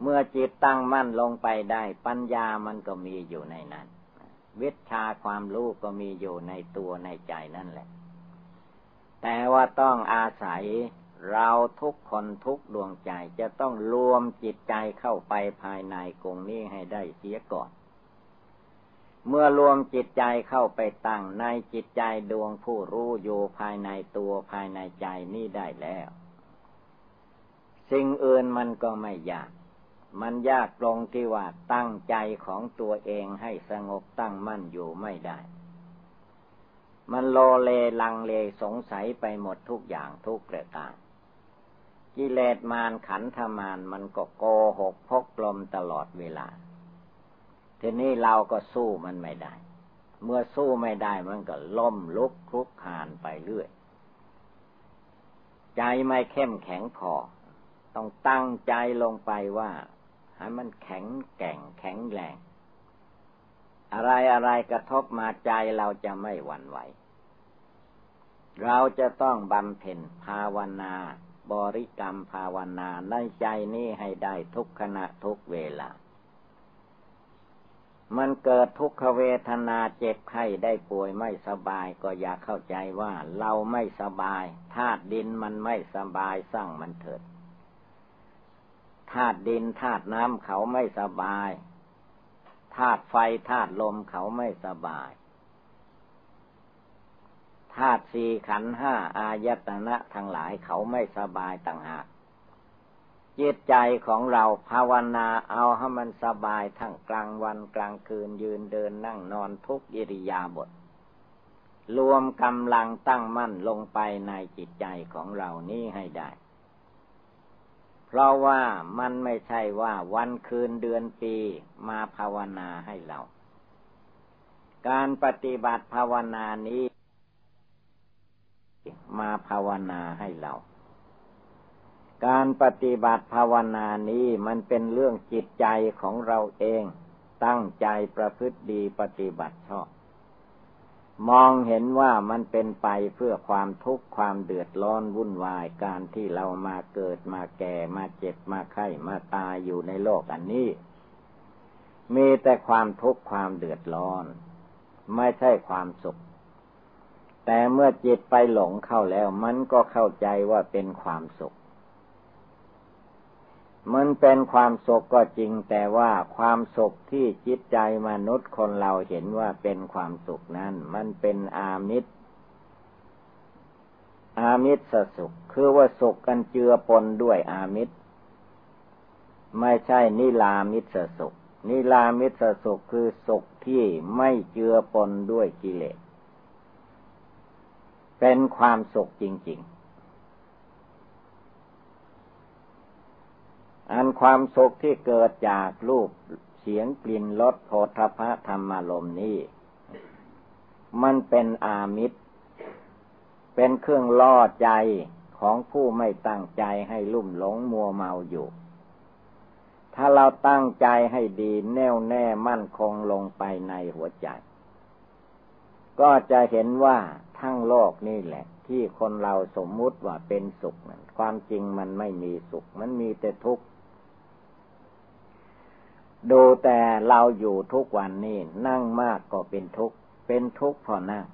เมื่อจิตตั้งมั่นลงไปได้ ปัญญามันก็มีอยู่ในนั้น วิชาความรู้ก็มีอยู่ในตัวในใจนั่นแหละ แต่ว่าต้องอาศัยเราทุกคนทุกดวงใจจะต้องรวมจิตใจเข้าไปภายในกงนี้ให้ได้เสียก่อน เมื่อรวมจิตใจเข้าไปตั้งในจิตใจดวงผู้รู้อยู่ภายในตัวภายในใจนี่ได้แล้ว สิ่งอื่นมันก็ไม่ยาก มันยากตรงที่ว่าตั้งใจของตัวเองให้สงบตั้งมั่นอยู่ไม่ได้ มันโลเลลังเลสงสัยไปหมดทุกอย่างทุกประการกิเลสมารขันธมารมันก็โกหกพกลมตลอดเวลา ทีนี้เราก็สู้มันไม่ได้ เมื่อสู้ไม่ได้มันก็ล่มลุกคลุกคานไปเรื่อย ใจไม่เข้มแข็งพอ ต้องตั้งใจลงไปว่า ให้มันแข็งแก่งแข็งแรง อะไรอะไรกระทบมาใจเราจะไม่หวั่นไหว เราจะต้องบำเพ็ญภาวนา บริกรรมภาวนาในใจนี้ให้ได้ทุกขณะทุกเวลา มันเกิดทุกขเวทนาเจ็บไข้ได้ป่วยไม่สบายก็อย่าเข้าใจว่าเราไม่สบายธาตุดินมันไม่สบายสร้างมันเถิดธาตุดินธาตุน้ำเขาไม่สบาย ธาตุไฟธาตุลมเขาไม่สบายธาตุสี่ขันห้าอายตนะทั้งหลายเขาไม่สบายต่างหากจิตใจของเราภาวนาเอาให้มันสบายทั้งกลางวันกลางคืนยืนเดินนั่งนอนทุกอิริยาบถรวมกำลังตั้งมั่นลงไปในจิตใจของเรานี้ให้ได้ เพราะว่ามันไม่ใช่ว่าวันคืนเดือนปีมาภาวนาให้เรา การปฏิบัติภาวนานี้ มาภาวนาให้เรา การปฏิบัติภาวนานี้มันเป็นเรื่องจิตใจของเราเอง ตั้งใจประพฤติดีปฏิบัติชอบ มองเห็นว่ามันเป็นไปเพื่อความทุกข์ความเดือดร้อนวุ่นวายการที่เรามาเกิดมาแก่มาเจ็บมาไข้มาตายอยู่ในโลกอันนี้ มีแต่ความทุกข์ความเดือดร้อน ไม่ใช่ความสุข แต่เมื่อจิตไปหลงเข้าแล้วมันก็เข้าใจว่าเป็นความสุข มันเป็นความสุขก็จริงแต่ว่าความสุขที่จิตใจมนุษย์คนเราเห็นว่าเป็นความสุขนั้น มันเป็นอามิตร อามิตรสุข คือว่าสุขกันเจือปนด้วยอามิตร ไม่ใช่นิลามิตรสุข นิลามิตรสุขคือสุขที่ไม่เจือปนด้วยกิเลส เป็นความสุขจริง ๆ อันความสุขที่เกิดจากรูปเสียงกลิ่นรสโผฏฐะธรรมารมนี้ มันเป็นอามิตร เป็นเครื่องล่อใจของผู้ไม่ตั้งใจให้ลุ่มหลงมัวเมาอยู่ ถ้าเราตั้งใจให้ดีแน่วแน่มั่นคงลงไปในหัวใจ ก็จะเห็นว่าทั้งโลกนี่แหละ ที่คนเราสมมุติว่าเป็นสุขความจริงมันไม่มีสุข มันมีแต่ทุกข์ ดูแต่เราอยู่ทุกวันนี้นั่งมากก็เป็นทุกข์เป็นทุกข์พอนั่ง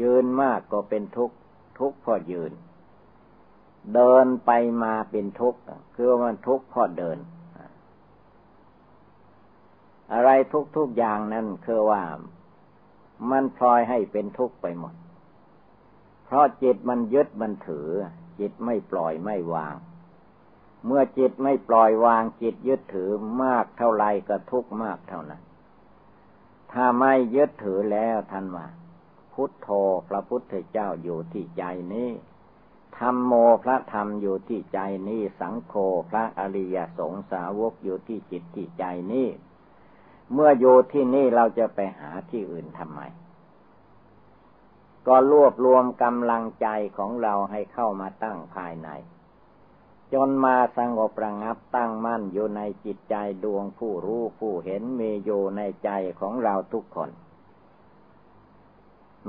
ยืนมากก็เป็นทุกข์ทุกข์พอยืน เดินไปมาเป็นทุกข์คือมันทุกข์พอเดิน อะไรทุกทุกอย่างนั้นคือว่ามันพลอยให้เป็นทุกข์ไปหมด เพราะจิตมันยึดมันถือ จิตไม่ปล่อยไม่วาง เมื่อจิตไม่ปล่อยวางจิตยึดถือมากเท่าไรก็ทุกข์มากเท่านั้น ถ้าไม่ยึดถือแล้วท่านว่าพุทโธพระพุทธเจ้าอยู่ที่ใจนี้ธรรมโมพระธรรมอยู่ที่ใจนี้ สังโฆพระอริยสงสาวกอยู่ที่จิตที่ใจนี้เมื่ออยู่ที่นี่เราจะไปหาที่อื่นทำไม ก็รวบรวมกำลังใจของเราให้เข้ามาตั้งภายใน จนมาสงบระงับตั้งมั่นอยู่ในจิตใจดวงผู้รู้ผู้เห็นมีอยู่ในใจของเราทุกคน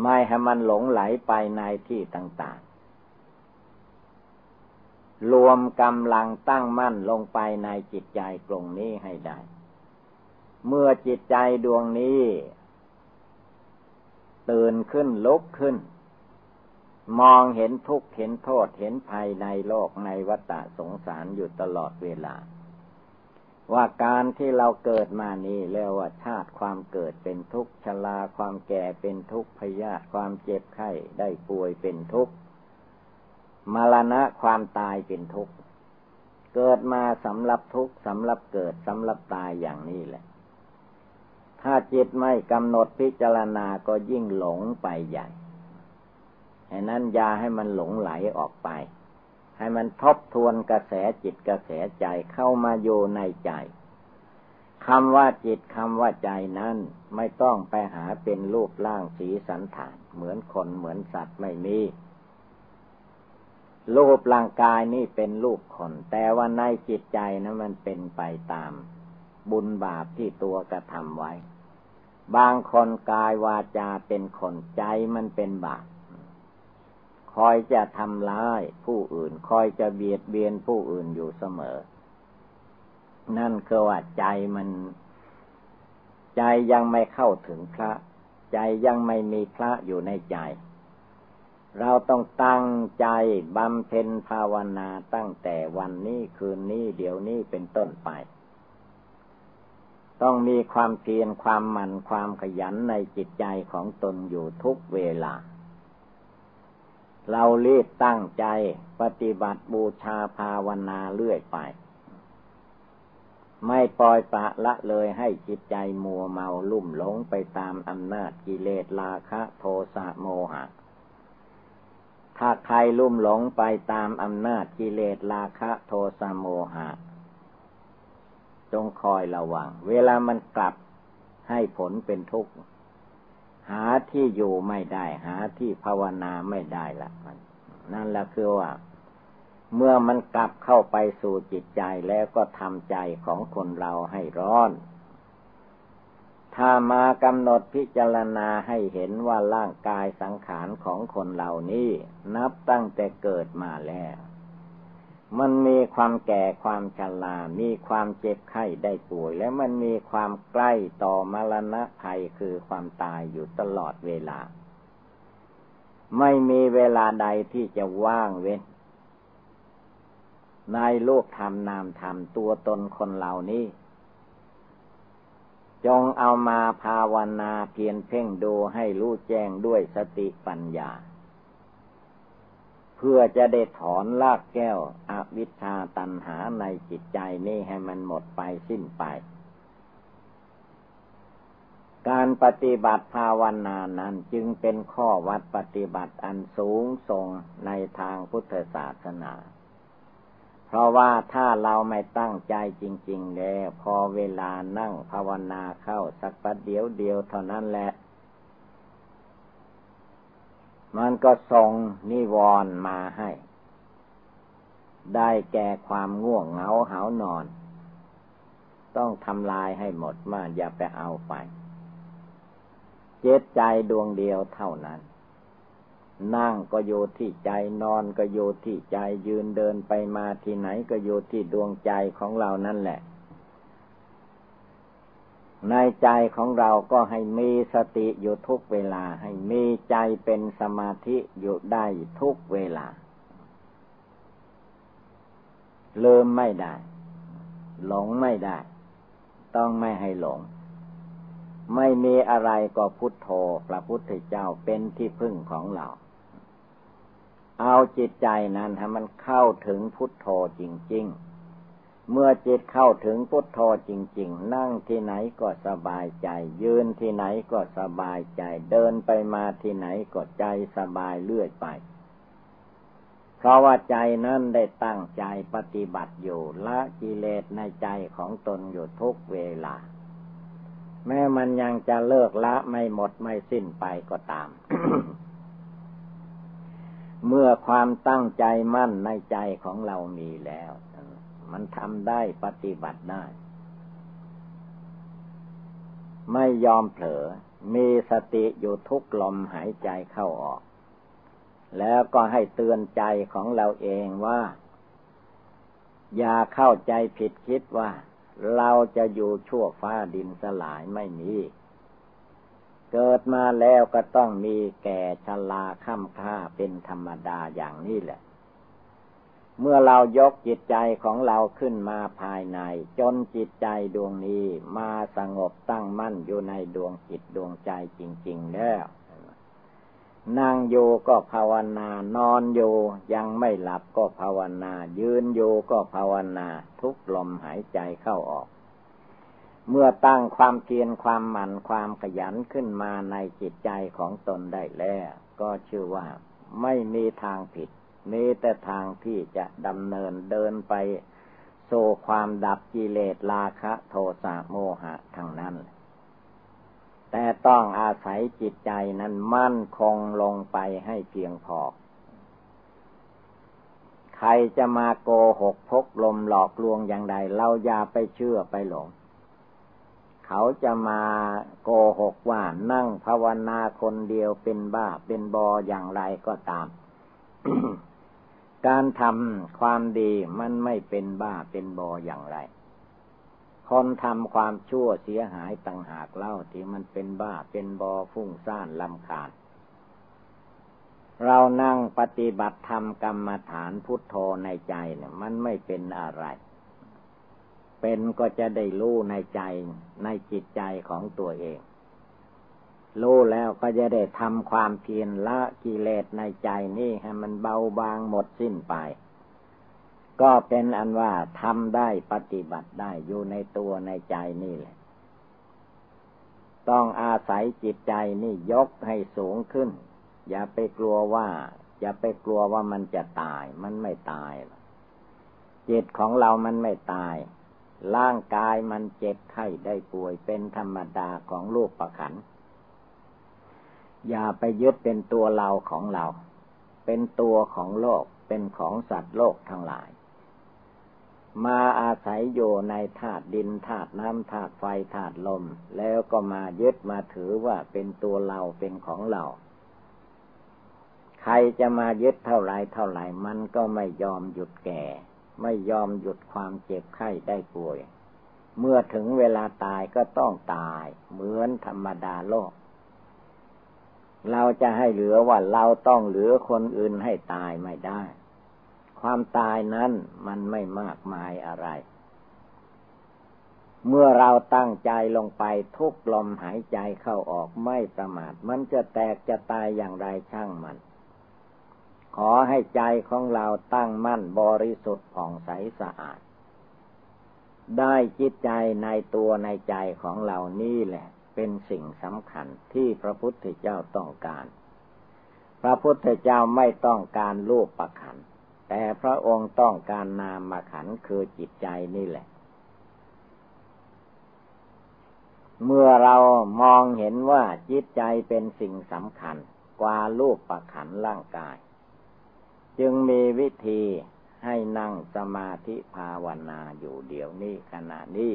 ไม่ให้มันหลงไหลไปในที่ต่างๆ รวมกำลังตั้งมั่นลงไปในจิตใจตรงนี้ให้ได้ เมื่อจิตใจดวงนี้ ตื่นขึ้นลุกขึ้น มองเห็นทุกข์เห็นโทษเห็นภัยในโลกในวัฏสงสารอยู่ตลอดเวลา ว่าการที่เราเกิดมานี้เรียกว่าชาติความเกิดเป็นทุกข์ชราความแก่เป็นทุกข์พยาธิความเจ็บไข้ได้ป่วยเป็นทุกข์มรณะความตายเป็นทุกข์เกิดมาสำหรับทุกข์สำหรับเกิดสำหรับตายอย่างนี้แหละ ถ้าจิตไม่กำหนดพิจารณาก็ยิ่งหลงไปใหญ่ ฉะนั้นยาให้มันหลงไหลออกไป ให้มันทบทวนกระแสจิตกระแสใจเข้ามาโยในใจคำว่าจิตคำว่าใจนั้นไม่ต้องไปหาเป็นรูปร่างสีสันฐาน เหมือนคนเหมือนสัตว์ไม่มีรูปร่างกายนี่เป็นรูปคน แต่ว่าในจิตใจนะมันเป็นไปตาม บุญบาปที่ตัวกระทำไว้ บางคนกายวาจาเป็นคนใจมันเป็นบาป คอยจะทำร้ายผู้อื่น คอยจะเบียดเบียนผู้อื่นอยู่เสมอ นั่นคือว่าใจมัน ใจยังไม่เข้าถึงพระ ใจยังไม่มีพระอยู่ในใจ เราต้องตั้งใจบำเพ็ญภาวนาตั้งแต่วันนี้คืนนี้เดี๋ยวนี้เป็นต้นไป ต้องมีความเพียรความหมั่นความขยันในจิตใจของตนอยู่ทุกเวลา เรารีบตั้งใจปฏิบัติบูชาภาวนาเรื่อยไป ไม่ปล่อยปะละเลยให้จิตใจมัวเมาลุ่มหลงไปตามอำนาจกิเลสราคะโทสะโมหะ ถ้าใครลุ่มหลงไปตามอำนาจกิเลสราคะโทสะโมหะ จงคอยระวัง เวลามันกลับให้ผลเป็นทุกข์ หาที่อยู่ไม่ได้ หาที่ภาวนาไม่ได้ละนั่นแหละคือว่า เมื่อมันกลับเข้าไปสู่จิตใจแล้วก็ทำใจของคนเราให้ร้อน ถ้ามากำหนดพิจารณาให้เห็นว่าร่างกายสังขารของคนเหล่านี้ นับตั้งแต่เกิดมาแล้ว มันมีความแก่ความชรามีความเจ็บไข้ได้ป่วย และมันมีความใกล้ต่อมรณะภัยคือความตายอยู่ตลอดเวลา ไม่มีเวลาใดที่จะว่างเว้น ในโลกธรรมนามธรรมตัวตนคนเหล่านี้ จงเอามาภาวนาเพียรเพ่งดูให้รู้แจ้งด้วยสติปัญญา เพื่อจะได้ถอนลากแก้วอวิชชาตันหาในจิตใจนี่ให้มันหมดไปสิ้นไป การปฏิบัติภาวนานั้นจึงเป็นข้อวัดปฏิบัติอันสูงส่งในทางพุทธศาสนา เพราะว่าถ้าเราไม่ตั้งใจจริง ๆ แล้ว พอเวลานั่งภาวนาเข้าสักประเดี๋ยวเดียวเท่านั้นแหละ มันก็ส่งนิวรณ์มาให้ ได้แก่ความง่วงเหงาหานอน ต้องทำลายให้หมดมาอย่าไปเอาไป เจตใจดวงเดียวเท่านั้น นั่งก็อยู่ที่ใจนอนก็อยู่ที่ใจยืนเดินไปมาที่ไหนก็อยู่ที่ดวงใจของเรานั่นแหละ ในใจของเราก็ให้มีสติอยู่ทุกเวลา ให้มีใจเป็นสมาธิอยู่ได้ทุกเวลาลืมไม่ได้ หลงไม่ได้ ต้องไม่ให้หลง ไม่มีอะไรก็พุทโธพระพุทธเจ้าเป็นที่พึ่งของเรา เอาจิตใจนั้นให้มันเข้าถึงพุทโธจริง ๆ เมื่อจิตเข้าถึงพุทโธจริง ๆ นั่งที่ไหนก็สบายใจ ยืนที่ไหนก็สบายใจ เดินไปมาที่ไหนก็ใจสบายเลื่อยไป เพราะว่าใจนั้นได้ตั้งใจปฏิบัติอยู่ละกิเลสในใจของตนอยู่ทุกเวลา แม้มันยังจะเลิกละไม่หมดไม่สิ้นไปก็ตาม เมื่อความตั้งใจมั่นในใจของเรามีแล้ว มันทำได้ปฏิบัติได้ ไม่ยอมเผลอ มีสติอยู่ทุกลมหายใจเข้าออก แล้วก็ให้เตือนใจของเราเองว่า อย่าเข้าใจผิดคิดว่า เราจะอยู่ชั่วฟ้าดินสลายไม่มีเกิดมาแล้วก็ต้องมีแก่ชราข้ามค่าเป็นธรรมดาอย่างนี้แหละ เมื่อเรายกจิตใจของเราขึ้นมาภายใน จนจิตใจดวงนี้มาสงบตั้งมั่นอยู่ในดวงจิตดวงใจจริง ๆ แล้วนั่งอยู่ก็ภาวนานอนอยู่ยังไม่หลับก็ภาวนา ยืนอยู่ก็ภาวนา ทุกลมหายใจเข้าออก เมื่อตั้งความเพียรความหมั่นความขยันขึ้นมาในจิตใจของตนได้แล้ว ก็ชื่อว่าไม่มีทางผิด มีแต่ทางที่จะดำเนินเดินไปโซความดับกิเลสราคะโทสะโมหะทางนั้น แต่ต้องอาศัยจิตใจนั้นมั่นคงลงไปให้เพียงพอ ใครจะมาโกหกพกลมหลอกลวงอย่างใด เราอย่าไปเชื่อไปหลง เขาจะมาโกหกว่านั่งภาวนาคนเดียวเป็นบ้าเป็นบออย่างไรก็ตาม การทำความดีมันไม่เป็นบ้าเป็นบออย่างไร คนทำความชั่วเสียหายต่างหากเล่าที่มันเป็นบ้าเป็นบอฟุ้งซ่านลำคาญ เรานั่งปฏิบัติธรรมกรรมฐานพุทโธในใจเนี่ยมันไม่เป็นอะไร เป็นก็จะได้รู้ในใจในจิตใจของตัวเอง รู้แล้วก็จะได้ทำความเพียรละกิเลสในใจนี่ให้มันเบาบางหมดสิ้นไป ก็เป็นอันว่าทำได้ปฏิบัติได้อยู่ในตัวในใจนี่แหละ ต้องอาศัยจิตใจนี่ยกให้สูงขึ้น อย่าไปกลัวว่า อย่าไปกลัวว่ามันจะตาย มันไม่ตาย จิตของเรามันไม่ตาย ร่างกายมันเจ็บไข้ได้ป่วยเป็นธรรมดาของลูกประขัน อย่าไปยึดเป็นตัวเราของเรา เป็นตัวของโลก เป็นของสัตว์โลกทั้งหลาย มาอาศัยอยู่ในธาตุดินธาตุน้ำธาตุไฟธาตุลม แล้วก็มายึดมาถือว่าเป็นตัวเราเป็นของเรา ใครจะมายึดเท่าไรเท่าไรมันก็ไม่ยอมหยุดแก่ ไม่ยอมหยุดความเจ็บไข้ได้ป่วย เมื่อถึงเวลาตายก็ต้องตาย เหมือนธรรมดาโลก เราจะให้เหลือว่าเราต้องเหลือคนอื่นให้ตายไม่ได้ ความตายนั้นมันไม่มากมายอะไร เมื่อเราตั้งใจลงไปทุกลมหายใจเข้าออกไม่ประมาท มันจะแตกจะตายอย่างไรช่างมัน ขอให้ใจของเราตั้งมั่นบริสุทธิ์ผ่องใสสะอาด ได้จิตใจในตัวในใจของเรานี่แหละ เป็นสิ่งสำคัญที่พระพุทธเจ้าต้องการ พระพุทธเจ้าไม่ต้องการรูปประขัน แต่พระองค์ต้องการนามาขันคือจิตใจนี่แหละ เมื่อเรามองเห็นว่าจิตใจเป็นสิ่งสำคัญกว่ารูปประขันร่างกาย จึงมีวิธีให้นั่งสมาธิภาวนาอยู่เดี๋ยวนี้ขณะนี้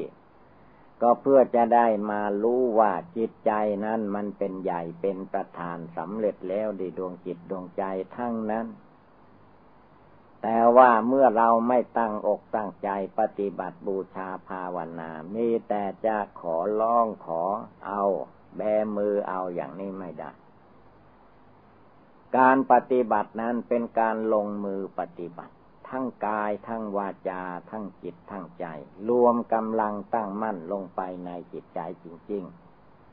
ก็เพื่อจะได้มารู้ว่าจิตใจนั้นมันเป็นใหญ่เป็นประธานสำเร็จแล้วดีดวงจิตดวงใจทั้งนั้น แต่ว่าเมื่อเราไม่ตั้งอกตั้งใจปฏิบัติบูชาภาวนา มีแต่จะขอร้องขอเอา แบมือเอาอย่างนี้ไม่ได้ การปฏิบัตินั้นเป็นการลงมือปฏิบัติ ทั้งกายทั้งวาจา ทั้งจิตทั้งใจ รวมกำลังตั้งมั่นลงไปในจิตใจจริง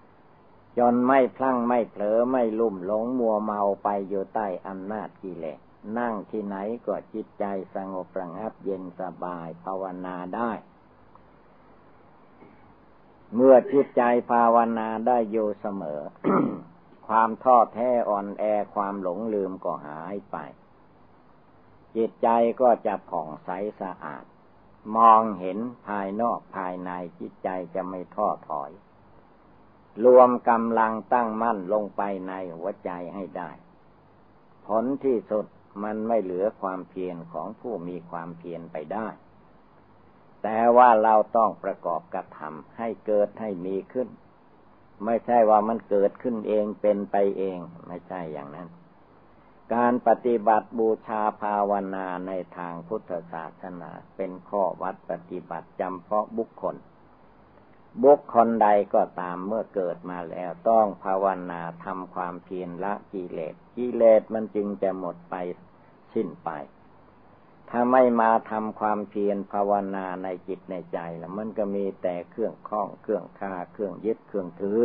ๆ จนไม่พลั้งไม่เผลอไม่ลุ่มหลงมัวเมาไปอยู่ใต้อำนาจกิเลสนั่งที่ไหนก็จิตใจสงบระงับเย็นสบายภาวนาได้ เมื่อจิตใจภาวนาได้อยู่เสมอ ความท้อแท้อ่อนแอความหลงลืมก็หายไป จิตใจก็จะผ่องใสสะอาด มองเห็นภายนอกภายในจิตใจจะไม่ท้อถอย รวมกำลังตั้งมั่นลงไปในหัวใจให้ได้ ผลที่สุดมันไม่เหลือความเพียรของผู้มีความเพียรไปได้ แต่ว่าเราต้องประกอบกระทำให้เกิดให้มีขึ้น ไม่ใช่ว่ามันเกิดขึ้นเองเป็นไปเองไม่ใช่อย่างนั้น การปฏิบัติบูชาภาวนาในทางพุทธศาสนาเป็นข้อวัดปฏิบัติจำเพาะบุคคล บุคคลใดก็ตามเมื่อเกิดมาแล้วต้องภาวนาทำความเพียรละกิเลสกิเลสมันจึงจะหมดไปสิ้นไป ถ้าไม่มาทำความเพียรภาวนาในจิตในใจแล้วมันก็มีแต่เครื่องข้องเครื่องคาเครื่องยึดเครื่องถือ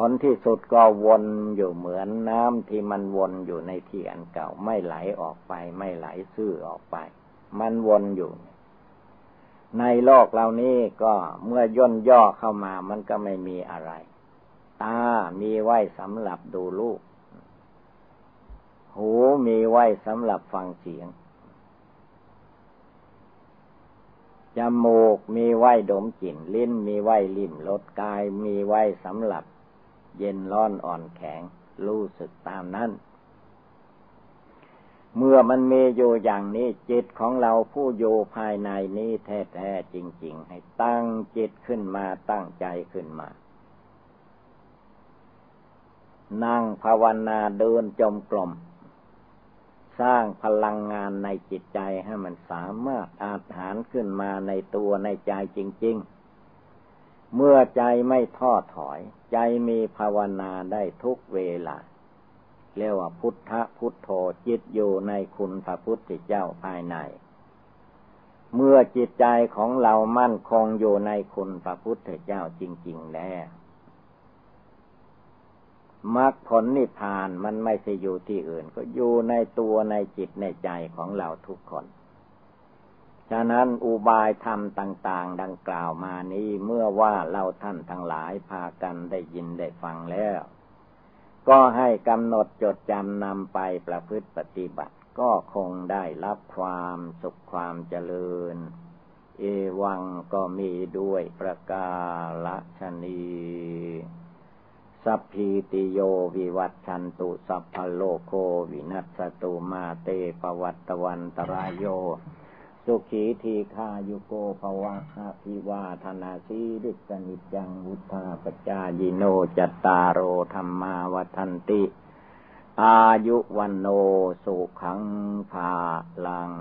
ผลที่สุดก็วนอยู่เหมือนน้ำที่มันวนอยู่ในที่อันเก่า ไม่ไหลออกไป ไม่ไหลซื่อออกไป มันวนอยู่ ในโลกเหล่านี้ก็เมื่อย่นย่อเข้ามามันก็ไม่มีอะไร ตา มีไว้สำหรับดูลูก หูมีไว้สำหรับฟังเสียงจมูกมีไว้ดมกลิ่นลิ้นมีไว้ลิ้มรสกายมีไว้สำหรับ เย็นร้อนอ่อนแข็ง รู้สึกตามนั้น เมื่อมันมีอยู่อย่างนี้จิตของเราผู้อยู่ภายในนี้แท้ๆจริง ๆ ให้ตั้งจิตขึ้นมาตั้งใจขึ้นมา นั่งภาวนาเดินจมกลมสร้างพลังงานในจิตใจให้มันสามารถอาหารขึ้นมาในตัวในใจจริง ๆ เมื่อใจไม่ท้อถอย ใจมีภาวนาได้ทุกเวลา เรียกว่าพุทธพุทโธจิตอยู่ในคุณพระพุทธเจ้าภายใน เมื่อจิตใจของเรามั่นคงอยู่ในคุณพระพุทธเจ้าจริง ๆ แล้วมรรคผลนิพพานมันไม่ใช่อยู่ที่อื่น ก็อยู่ในตัวในจิตในใจของเราทุกคน ฉะนั้นอุบายธรรมต่าง ๆ ดังกล่าวมานี้เมื่อว่าเราท่านทั้งหลายพากันได้ยินได้ฟังแล้ว ก็ให้กำหนดจดจำนำไปประพฤติปฏิบัติ ก็คงได้รับความสุขความเจริญ เอวังก็มีด้วยประกาศนีสัพพีติโยวิวัตชันตุสัพพโลโควินัสตุมาเตปวัตวันตรายโย สุขีทีคายุโกภวะคาภิวาธนาสีริสนิจังวุธาปจายิโนจัตตารโอธรรมาวัันติ อายุวันโนสุขังภาลัง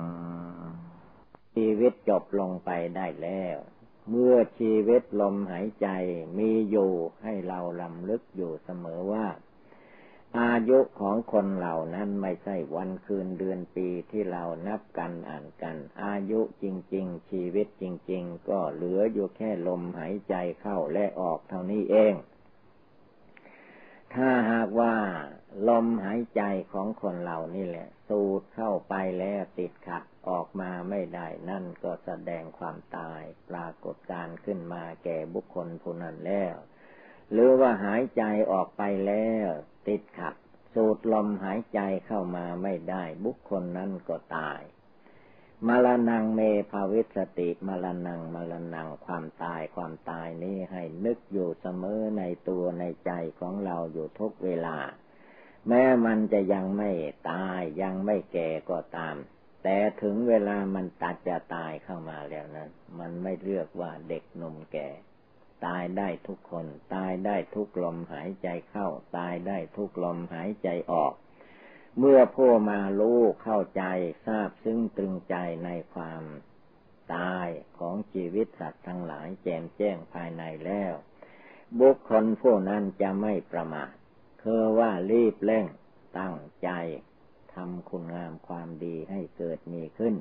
ชีวิตจบลงไปได้แล้ว เมื่อชีวิตลมหายใจมีอยู่ให้เราลำลึกอยู่เสมอว่า อายุของคนเหล่านั้นไม่ใช่วันคืนเดือนปีที่เรานับกันอ่านกัน อายุจริง ๆ ชีวิตจริง ๆ ก็เหลืออยู่แค่ลมหายใจเข้าและออกเท่านี้เอง ถ้าหากว่า ลมหายใจของคนเหล่านี้แหละ สูดเข้าไปแล้วติดขัดออกมาไม่ได้นั่นก็แสดงความตายปรากฏการขึ้นมาแก่บุคคลผู้นั้นแล้ว หรือว่าหายใจออกไปแล้ว ติดขัด สูดลมหายใจเข้ามาไม่ได้บุคคลนั้นก็ตายมรณงเมภาวิสติมรณงมรณงความตายความตายนี้ให้นึกอยู่เสมอในตัวในใจของเราอยู่ทุกเวลา แม้มันจะยังไม่ตายยังไม่แก่ก็ตาม แต่ถึงเวลามันตัดจะตายเข้ามาแล้วนั้น มันไม่เลือกว่าเด็กหนุ่มแก่ ตายได้ทุกคน ตายได้ทุกลมหายใจเข้า ตายได้ทุกลมหายใจออก เมื่อผู้มารู้เข้าใจทราบซึ้งตรึงใจในความตายของชีวิตสัตว์ทั้งหลายแจ่มแจ้งภายในแล้ว บุคคลผู้นั้นจะไม่ประมาทคือว่ารีบเร่งตั้งใจทำคุณงามความดีให้เกิดมีขึ้น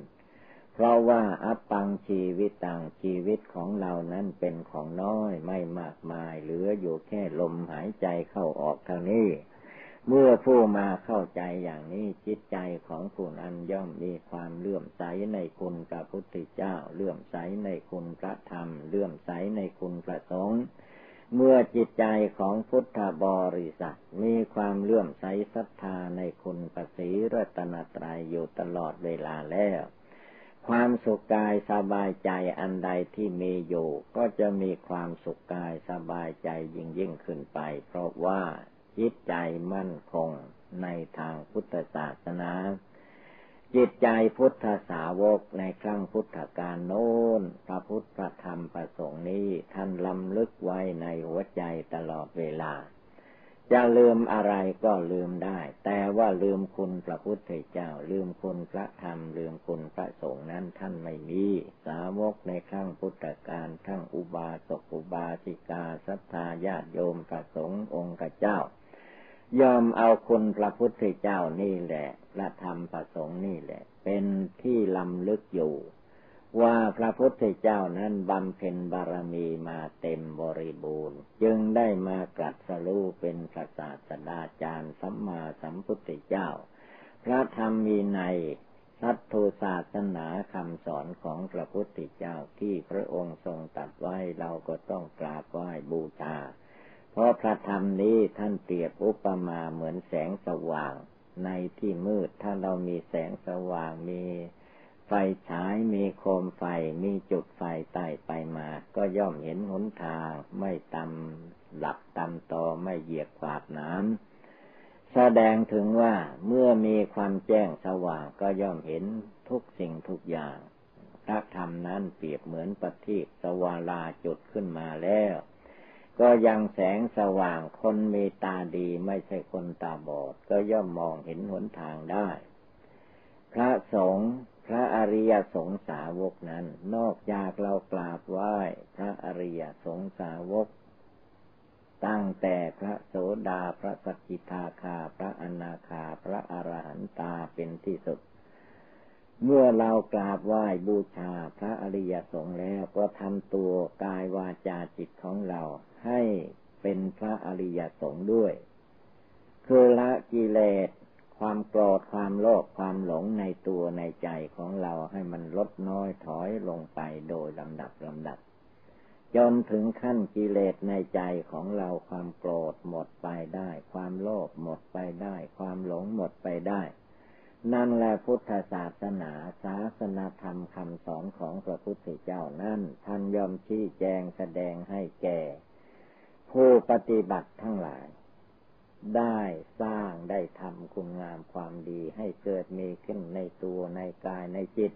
เพราะว่าอัปปังชีวิตต่างชีวิตของเรานั้นเป็นของน้อยไม่มากมายเหลืออยู่แค่ลมหายใจเข้าออกเท่านี้เมื่อผู้มาเข้าใจอย่างนี้จิตใจของผู้นั้นย่อมมีความเลื่อมใสในคุณพระพุทธเจ้า เลื่อมใสในคุณพระธรรม เลื่อมใสในคุณพระสงฆ์เมื่อจิตใจของพุทธบริษัทมีความเลื่อมใสศรัทธาในคุณปสีรัตนตรัยอยู่ตลอดเวลาแล้ว ความสุขกายสบายใจอันใดที่มีอยู่ ก็จะมีความสุขกายสบายใจยิ่งยิ่งขึ้นไป เพราะว่าจิตใจมั่นคงในทางพุทธศาสนา จิตใจพุทธสาวกในครั้งพุทธกาลโน้นพระพุทธธรรมประสงค์นี้ท่านลำลึกไว้ในหัวใจตลอดเวลา จะลืมอะไรก็ลืมได้ แต่ว่าลืมคุณพระพุทธเจ้า ลืมคุณพระธรรม ลืมคุณพระสงฆ์นั้นท่านไม่มี สาวกในครั้งพุทธกาลทั้งอุบาสกอุบาสิกาศรัทธาญาติโยมพระสงฆ์องค์เจ้ายอมเอาคุณพระพุทธเจ้านี่แหละ พระธรรมประสงค์นี่แหละ เป็นที่ลำลึกอยู่ ว่าพระพุทธเจ้านั้นบำเพ็ญบารมีมาเต็มบริบูรณ์ จึงได้มากัดสรู้เป็นพระศาสดาจารย์สัมมาสัมพุทธเจ้า พระธรรมมีในสัตถุศาสนาคำสอนของพระพุทธเจ้าที่พระองค์ทรงตัดไว้เราก็ต้องกราบไหว้บูชา เพราะพระธรรมนี้ท่านเปรียบอุปมาเหมือนแสงสว่าง ในที่มืดถ้าเรามีแสงสว่างมี ไฟฉายมีโคมไฟมีจุดไฟใต้ไปมา ก็ย่อมเห็นหนทางไม่ตำหลับตำตอไม่เหยียบขวาดน้ำแสดงถึงว่าเมื่อมีความแจ้งสว่างก็ย่อมเห็นทุกสิ่งทุกอย่างพระธรรมนั้นเปรียบเหมือนปฏิสวาลาจุดขึ้นมาแล้ว ก็ยังแสงสว่างคนมีตาดีไม่ใช่คนตาบอด ก็ย่อมมองเห็นหนทางได้ พระสงฆ์ พระอริยสงสาวกนั้น นอกจากเรากราบไหว้ พระอริยสงสาวก ตั้งแต่พระโสดาพระสกิทาคา พระอนาคาพระอรหันตาเป็นที่สุด เมื่อเรากราบไหว้บูชาพระอริยสงฆ์แล้วก็ทำตัวกายวาจาจิตของเราให้เป็นพระอริยสงฆ์ด้วยคือละกิเลส ความโกรธความโลภความหลงในตัวในใจของเราให้มันลดน้อยถอยลงไปโดยลำดับลำดับ จนถึงขั้นกิเลสในใจของเราความโกรธหมดไปได้ ความโลภหมดไปได้ ความหลงหมดไปได้ นั่นแหละพุทธศาสนาศาสนาธรรมคำสอนของพระพุทธเจ้านั่นท่านยอมชี้แจงแสดงให้แก่ ผู้ปฏิบัติทั้งหลาย ได้สร้างได้ทำคุณงามความดีให้เกิดมีขึ้นในตัวในกายในจิต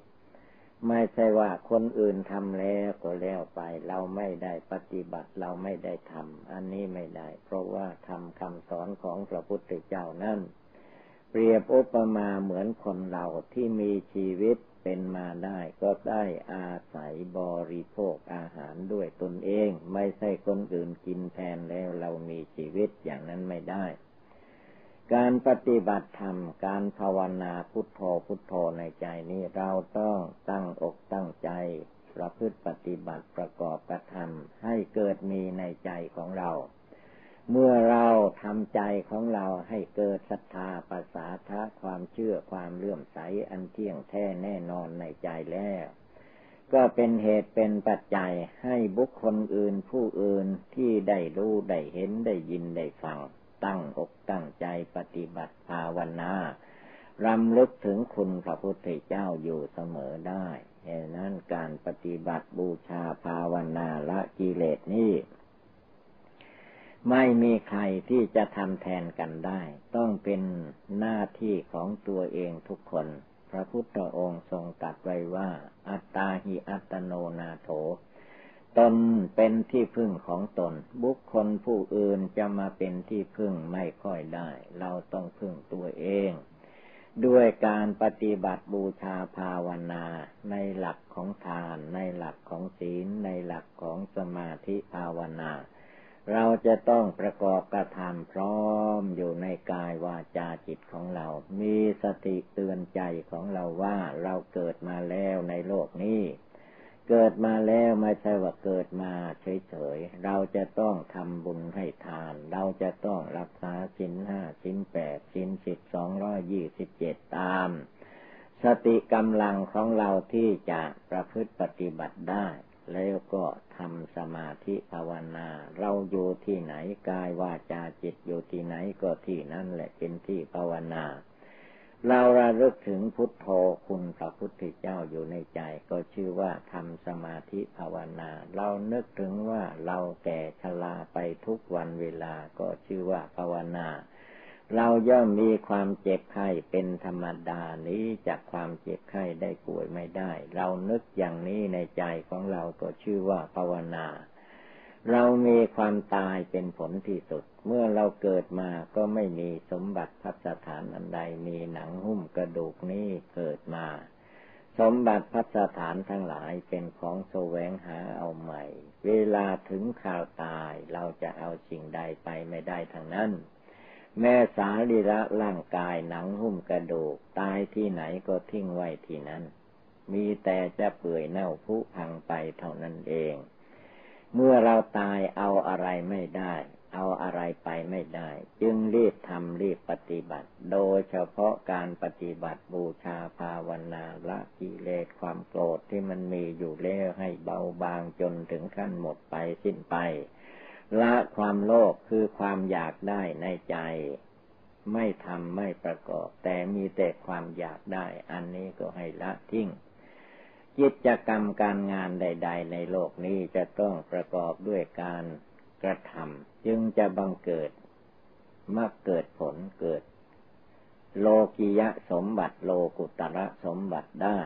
ไม่ใช่ว่าคนอื่นทำแล้วก็แล้วไป เราไม่ได้ปฏิบัติเราไม่ได้ทำอันนี้ไม่ได้ เพราะว่าทำคำสอนของพระพุทธเจ้านั้นเปรียบอุปมาเหมือนคนเราที่มีชีวิต เป็นมาได้ก็ได้อาศัยบริโภคอาหารด้วยตนเอง ไม่ใช่คนอื่นกินแทนแล้วเรามีชีวิตอย่างนั้นไม่ได้ การปฏิบัติธรรม การภาวนาพุทโธพุทโธในใจนี้เราต้องตั้งอกตั้งใจ ประพฤติปฏิบัติประกอบกระทำให้เกิดมีในใจของเรา เมื่อเราทำใจของเราให้เกิดศรัทธาภาษาทะความเชื่อความเลื่อมใสอันเที่ยงแท้แน่นอนในใจแล้ว ก็เป็นเหตุเป็นปัจจัยให้บุคคลอื่นผู้อื่นที่ได้รู้ได้เห็นได้ยินได้ฟัง ตั้งอกตั้งใจปฏิบัติภาวนา รำลึกถึงคุณพระพุทธเจ้าอยู่เสมอได้เหตุนั้นการปฏิบัติบูชาภาวนาละกิเลสนี้ ไม่มีใครที่จะทำแทนกันได้ ต้องเป็นหน้าที่ของตัวเองทุกคน พระพุทธองค์ทรงตรัสไว้ว่า อัตตาหิอัตโนนาโถ ตนเป็นที่พึ่งของตน บุคคลผู้อื่นจะมาเป็นที่พึ่งไม่ค่อยได้ เราต้องพึ่งตัวเอง ด้วยการปฏิบัติบูชาภาวนา ในหลักของทาน ในหลักของศีล ในหลักของสมาธิภาวนา เราจะต้องประกอบกระทำพร้อมอยู่ในกายวาจาจิตของเรา มีสติเตือนใจของเราว่าเราเกิดมาแล้วในโลกนี้ เกิดมาแล้วไม่ใช่ว่าเกิดมาเฉยๆ เราจะต้องทำบุญให้ทาน เราจะต้องรักษาสินห้าสินแปดสินสิบสองร้อยยี่สิบเจ็ดตามสติกำลังของเราที่จะประพฤติปฏิบัติได้ แล้วก็ทำสมาธิภาวนา เราอยู่ที่ไหนกายวาจาจิตอยู่ที่ไหนก็ที่นั่นแหละเป็นที่ภาวนา เราระลึกถึงพุทโธคุณพระพุทธเจ้าอยู่ในใจ ก็ชื่อว่าทำสมาธิภาวนา เรานึกถึงว่าเราแก่ชราไปทุกวันเวลาก็ชื่อว่าภาวนา เราย่อมมีความเจ็บไข้เป็นธรรมดานี้จากความเจ็บไข้ได้ป่วยไม่ได้ เรานึกอย่างนี้ในใจของเราก็ชื่อว่าภาวนา เรามีความตายเป็นผลที่สุด เมื่อเราเกิดมาก็ไม่มีสมบัติพัสถานอันใดมีหนังหุ้มกระดูกนี้เกิดมา สมบัติพัสถานทั้งหลายเป็นของโสวงหาเอาใหม่ เวลาถึงข่าวตายเราจะเอาสิ่งใดไปไม่ได้ทั้งนั้น แม่สาลีระร่างกายหนังหุ้มกระดูก ตายที่ไหนก็ทิ้งไว้ที่นั้น มีแต่จะเปื่อยเน่าผุพังไปเท่านั้นเอง เมื่อเราตายเอาอะไรไม่ได้ เอาอะไรไปไม่ได้ จึงรีบทำรีบปฏิบัติ โดยเฉพาะการปฏิบัติบูชาภาวนาละกิเลสความโกรธที่มันมีอยู่แล้วให้เบาบางจนถึงขั้นหมดไปสิ้นไป ละความโลภคือความอยากได้ในใจ ไม่ทำไม่ประกอบ แต่มีแต่ความอยากได้ อันนี้ก็ให้ละทิ้งกิจกรรมการงานใด ๆ ในโลกนี้จะต้องประกอบด้วยการกระทำจึงจะบังเกิดมาเกิดผลเกิด โลกิยะสมบัติโลกุตระสมบัติได้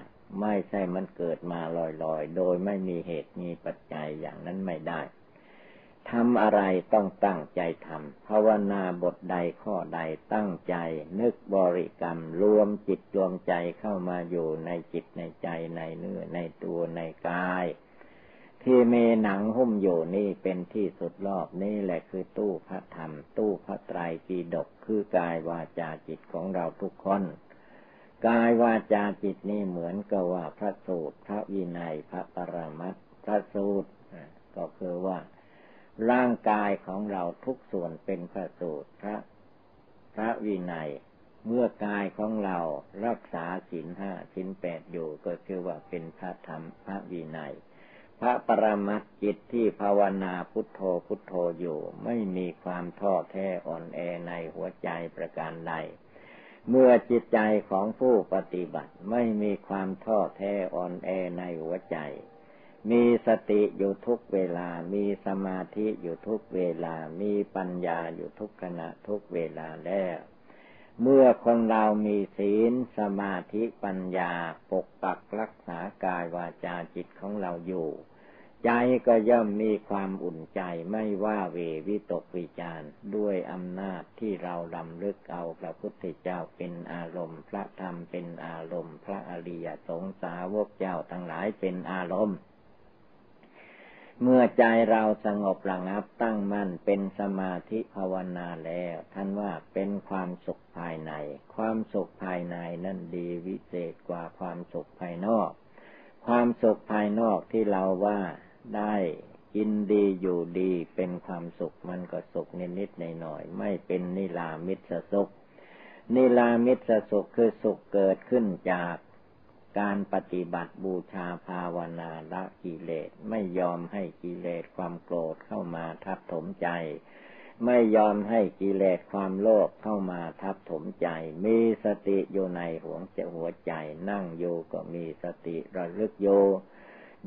ไม่ใช่มันเกิดมาลอยๆ โดยไม่มีเหตุมีปัจจัยอย่างนั้นไม่ได้ ทำอะไรต้องตั้งใจทำภาวนาบทใดข้อใดตั้งใจ นึกบริกรรม รวมจิตรวมใจเข้ามาอยู่ในจิตในใจในเนื้อในตัวในกาย ที่เมหนังหุ้มอยู่นี่เป็นที่สุดรอบนี่แหละคือตู้พระธรรม ตู้พระไตรปิฎกคือกายวาจาจิตของเราทุกคนกายวาจาจิตนี่เหมือนกับว่าพระสูตร พระวินัยพระปรมัตพระสูตรก็คือว่า ร่างกายของเราทุกส่วนเป็นพระสูตรพระพระวินัย เมื่อกายของเรารักษาศีลห้าศีลแปดอยู่ก็คือว่าเป็นพระธรรมพระวินัย พระปรมัตจิตที่ภาวนาพุทโธพุทโธอยู่ ไม่มีความท้อแท้อ่อนแอในหัวใจประการใดเมื่อจิตใจของผู้ปฏิบัติไม่มีความท้อแท้อ่อนแอในหัวใจ มีสติอยู่ทุกเวลา มีสมาธิอยู่ทุกเวลา มีปัญญาอยู่ทุกขณะทุกเวลาแล้ว เมื่อคนเรามีศีลสมาธิปัญญาปกปักรักษากายวาจาจิตของเราอยู่ ใจก็ย่อมมีความอุ่นใจไม่ว่าเววิตกวิจารด้วยอำนาจที่เราลำลึกเอาพระพุทธเจ้าเป็นอารมณ์ พระธรรมเป็นอารมณ์ พระอริยสงสาวกเจ้าทั้งหลายเป็นอารมณ์ เมื่อใจเราสงบระงับตั้งมั่นเป็นสมาธิภาวนาแล้ว ท่านว่าเป็นความสุขภายใน ความสุขภายในนั่นดีวิเศษกว่าความสุขภายนอก ความสุขภายนอกที่เราว่าได้กินดีอยู่ดีเป็นความสุขมันก็สุขนิดๆหน่อยๆไม่เป็นนิรามิตรสุขนิรามิตรสุขคือสุขเกิดขึ้นจาก การปฏิบัติบูชาภาวนาละกิเลสไม่ยอมให้กิเลสความโกรธเข้ามาทับถมใจ ไม่ยอมให้กิเลสความโลภเข้ามาทับถมใจ มีสติอยู่ในหัวใจหัวใจ นั่งอยู่ก็มีสติระลึกโย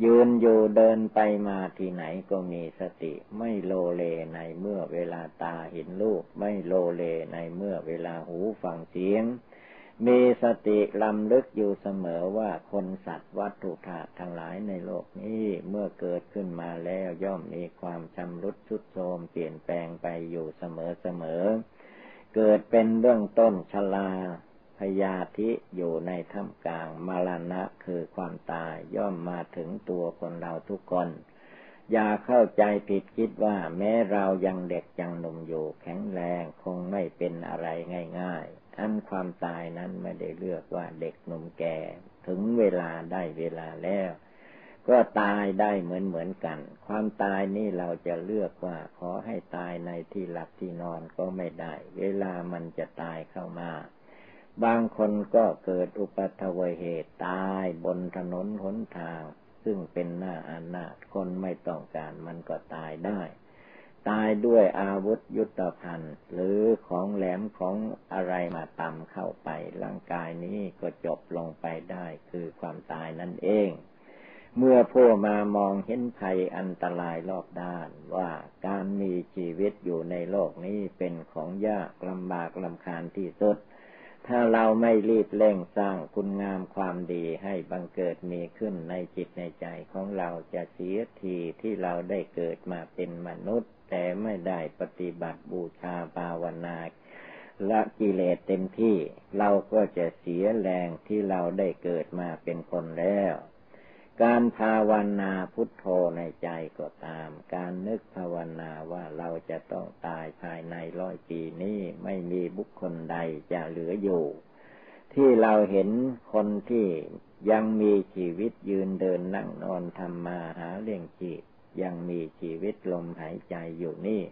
ยืนอยู่เดินไปมาที่ไหนก็มีสติ ไม่โลเลในเมื่อเวลาตาเห็นรูปไม่โลเลในเมื่อเวลาหูฟังเสียง มีสติลำลึกอยู่เสมอว่าคนสัตว์วัตถุธาตุทั้งหลายในโลกนี้เมื่อเกิดขึ้นมาแล้วย่อมมีความชำรุดชุดโทรมเปลี่ยนแปลงไปอยู่เสมอเสมอ เกิดเป็นเบื้องต้นชลาพยาธิอยู่ในท่ามกลางมรณะคือความตายย่อมมาถึงตัวคนเราทุกคน อย่าเข้าใจผิดคิดว่าแม้เรายังเด็กยังหนุ่มอยู่แข็งแรงคงไม่เป็นอะไรง่าย ๆ อันความตายนั้นไม่ได้เลือกว่าเด็กหนุ่มแก่ ถึงเวลาได้เวลาแล้ว ก็ตายได้เหมือนเหมือนกัน ความตายนี่เราจะเลือกว่า ขอให้ตายในที่หลับที่นอนก็ไม่ได้ เวลามันจะตายเข้ามา บางคนก็เกิดอุปัตวเหตุตายบนถนนหนทาง ซึ่งเป็นหน้าอานาถคนไม่ต้องการมันก็ตายได้ ตายด้วยอาวุธยุทธภัณฑ์ หรือของแหลมของอะไรมาตำเข้าไป ร่างกายนี้ก็จบลงไปได้คือความตายนั่นเอง เมื่อผู้มามองเห็นภัยอันตรายรอบด้าน ว่าการมีชีวิตอยู่ในโลกนี้เป็นของยากลำบากลำคาญที่สุด ถ้าเราไม่รีบเร่งสร้างคุณงามความดีให้บังเกิดมีขึ้นในจิตในใจของเราจะเสียทีที่เราได้เกิดมาเป็นมนุษย์ แต่ไม่ได้ปฏิบัติบูชาภาวนาละกิเลสเต็มที่เราก็จะเสียแรงที่เราได้เกิดมาเป็นคนแล้ว การภาวนาพุทโธในใจก็ตาม การนึกภาวนาว่าเราจะต้องตายภายในร้อยปีนี้ไม่มีบุคคลใดจะเหลืออยู่ ที่เราเห็นคนที่ยังมีชีวิตยืนเดินนั่งนอนทำมาหาเลี้ยงชีพ ยังมีชีวิตลมหายใจอยู่นี่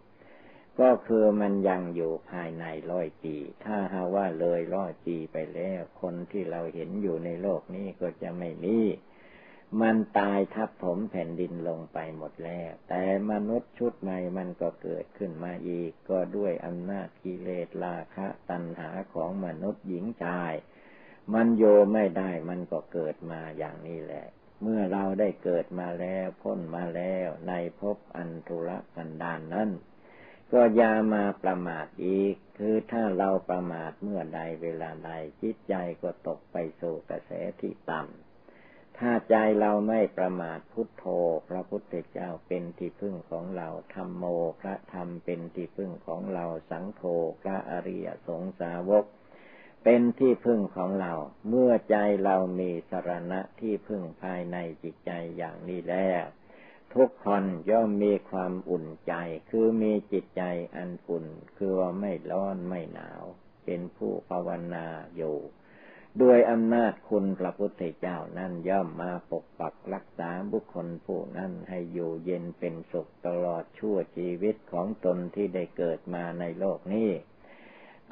ก็คือมันยังอยู่ภายในร้อยปี ถ้าหาว่าเลยร้อยปีไปแล้ว คนที่เราเห็นอยู่ในโลกนี้ก็จะไม่มีมันตายทับถมแผ่นดินลงไปหมดแล้ว แต่มนุษย์ชุดใหม่มันก็เกิดขึ้นมาอีก ก็ด้วยอำนาจกิเลสราคะ ตัณหาของมนุษย์หญิงชาย มันโยไม่ได้มันก็เกิดมาอย่างนี้แหละ เมื่อเราได้เกิดมาแล้วพ้นมาแล้วในภพอันตุรกันดานนั้น ก็อย่ามาประมาทอีก คือถ้าเราประมาทเมื่อใดเวลาใดจิตใจก็ตกไปสู่กระแสที่ต่ำ ถ้าใจเราไม่ประมาทพุทโธ พระพุทธเจ้าเป็นที่พึ่งของเราธรรมโมพระธรรมเป็นที่พึ่งของเราสังโฆพระอริยสงสาวก เป็นที่พึ่งของเรา เมื่อใจเรามีสรณะที่พึ่งภายในจิตใจอย่างนี้แล้ว ทุกคนย่อมมีความอุ่นใจ คือมีจิตใจอันอุ่น คือว่าไม่ร้อนไม่หนาว เป็นผู้ภาวนาอยู่ด้วยอำนาจคุณพระพุทธเจ้านั้นย่อมมาปกปักรักษาบุคคลผู้นั้นให้อยู่เย็นเป็นสุขตลอดชั่วชีวิตของตนที่ได้เกิดมาในโลกนี้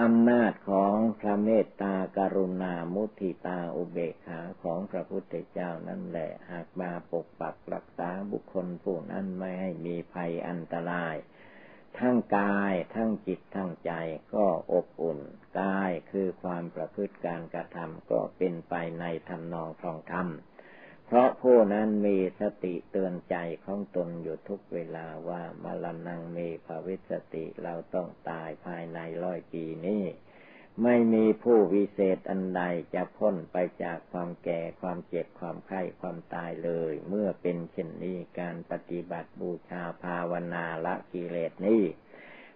อำนาจของพระเมตตากรุณามุทิตาอุเบกขาของพระพุทธเจ้านั่นแหละ หากมาปกปักรักษาบุคคลผู้นั้นไม่ให้มีภัยอันตราย ทั้งกายทั้งจิตทั้งใจก็อบอุ่น กายคือความประพฤติการกระทำก็เป็นไปในทำนองครองธรรม ราะผู้นั้นมีสติเตือนใจของตนอยู่ทุกเวลาว่ามรณงมีภวิสติเราต้องตายภายในร้อยปีนี้ ไม่มีผู้วิเศษอันใดจะพ้นไปจากความแก่ความเจ็บความไข้ความตายเลย เมื่อเป็นเช่นนี้การปฏิบัติบูชาภาวนาละกิเลสนี้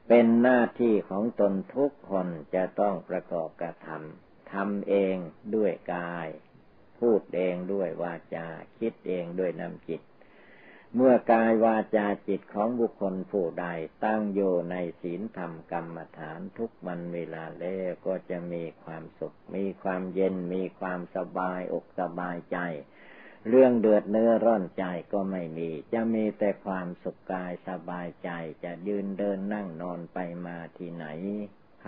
เป็นหน้าที่ของตนทุกคนจะต้องประกอบกระทำทำเองด้วยกาย พูดเองด้วยวาจา คิดเองด้วยน้ำจิต เมื่อกายวาจาจิตของบุคคลผู้ใดตั้งอยู่ในศีลธรรมกรรมฐานทุกมันเวลาแล้วก็จะมีความสุข มีความเย็น มีความสบายอกสบายใจ เรื่องเดือดเนื้อร้อนใจก็ไม่มี จะมีแต่ความสุขกายสบายใจ จะยืนเดินนั่งนอนไปมาที่ไหน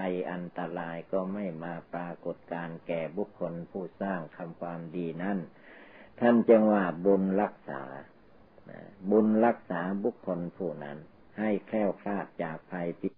ภัยอันตรายก็ไม่มาปรากฏการแก่บุคคลผู้สร้างคำความดีนั้นท่านจึงว่าบุญรักษา บุญรักษาบุคคลผู้นั้น ให้แคล้วคลาดจากภัยพิ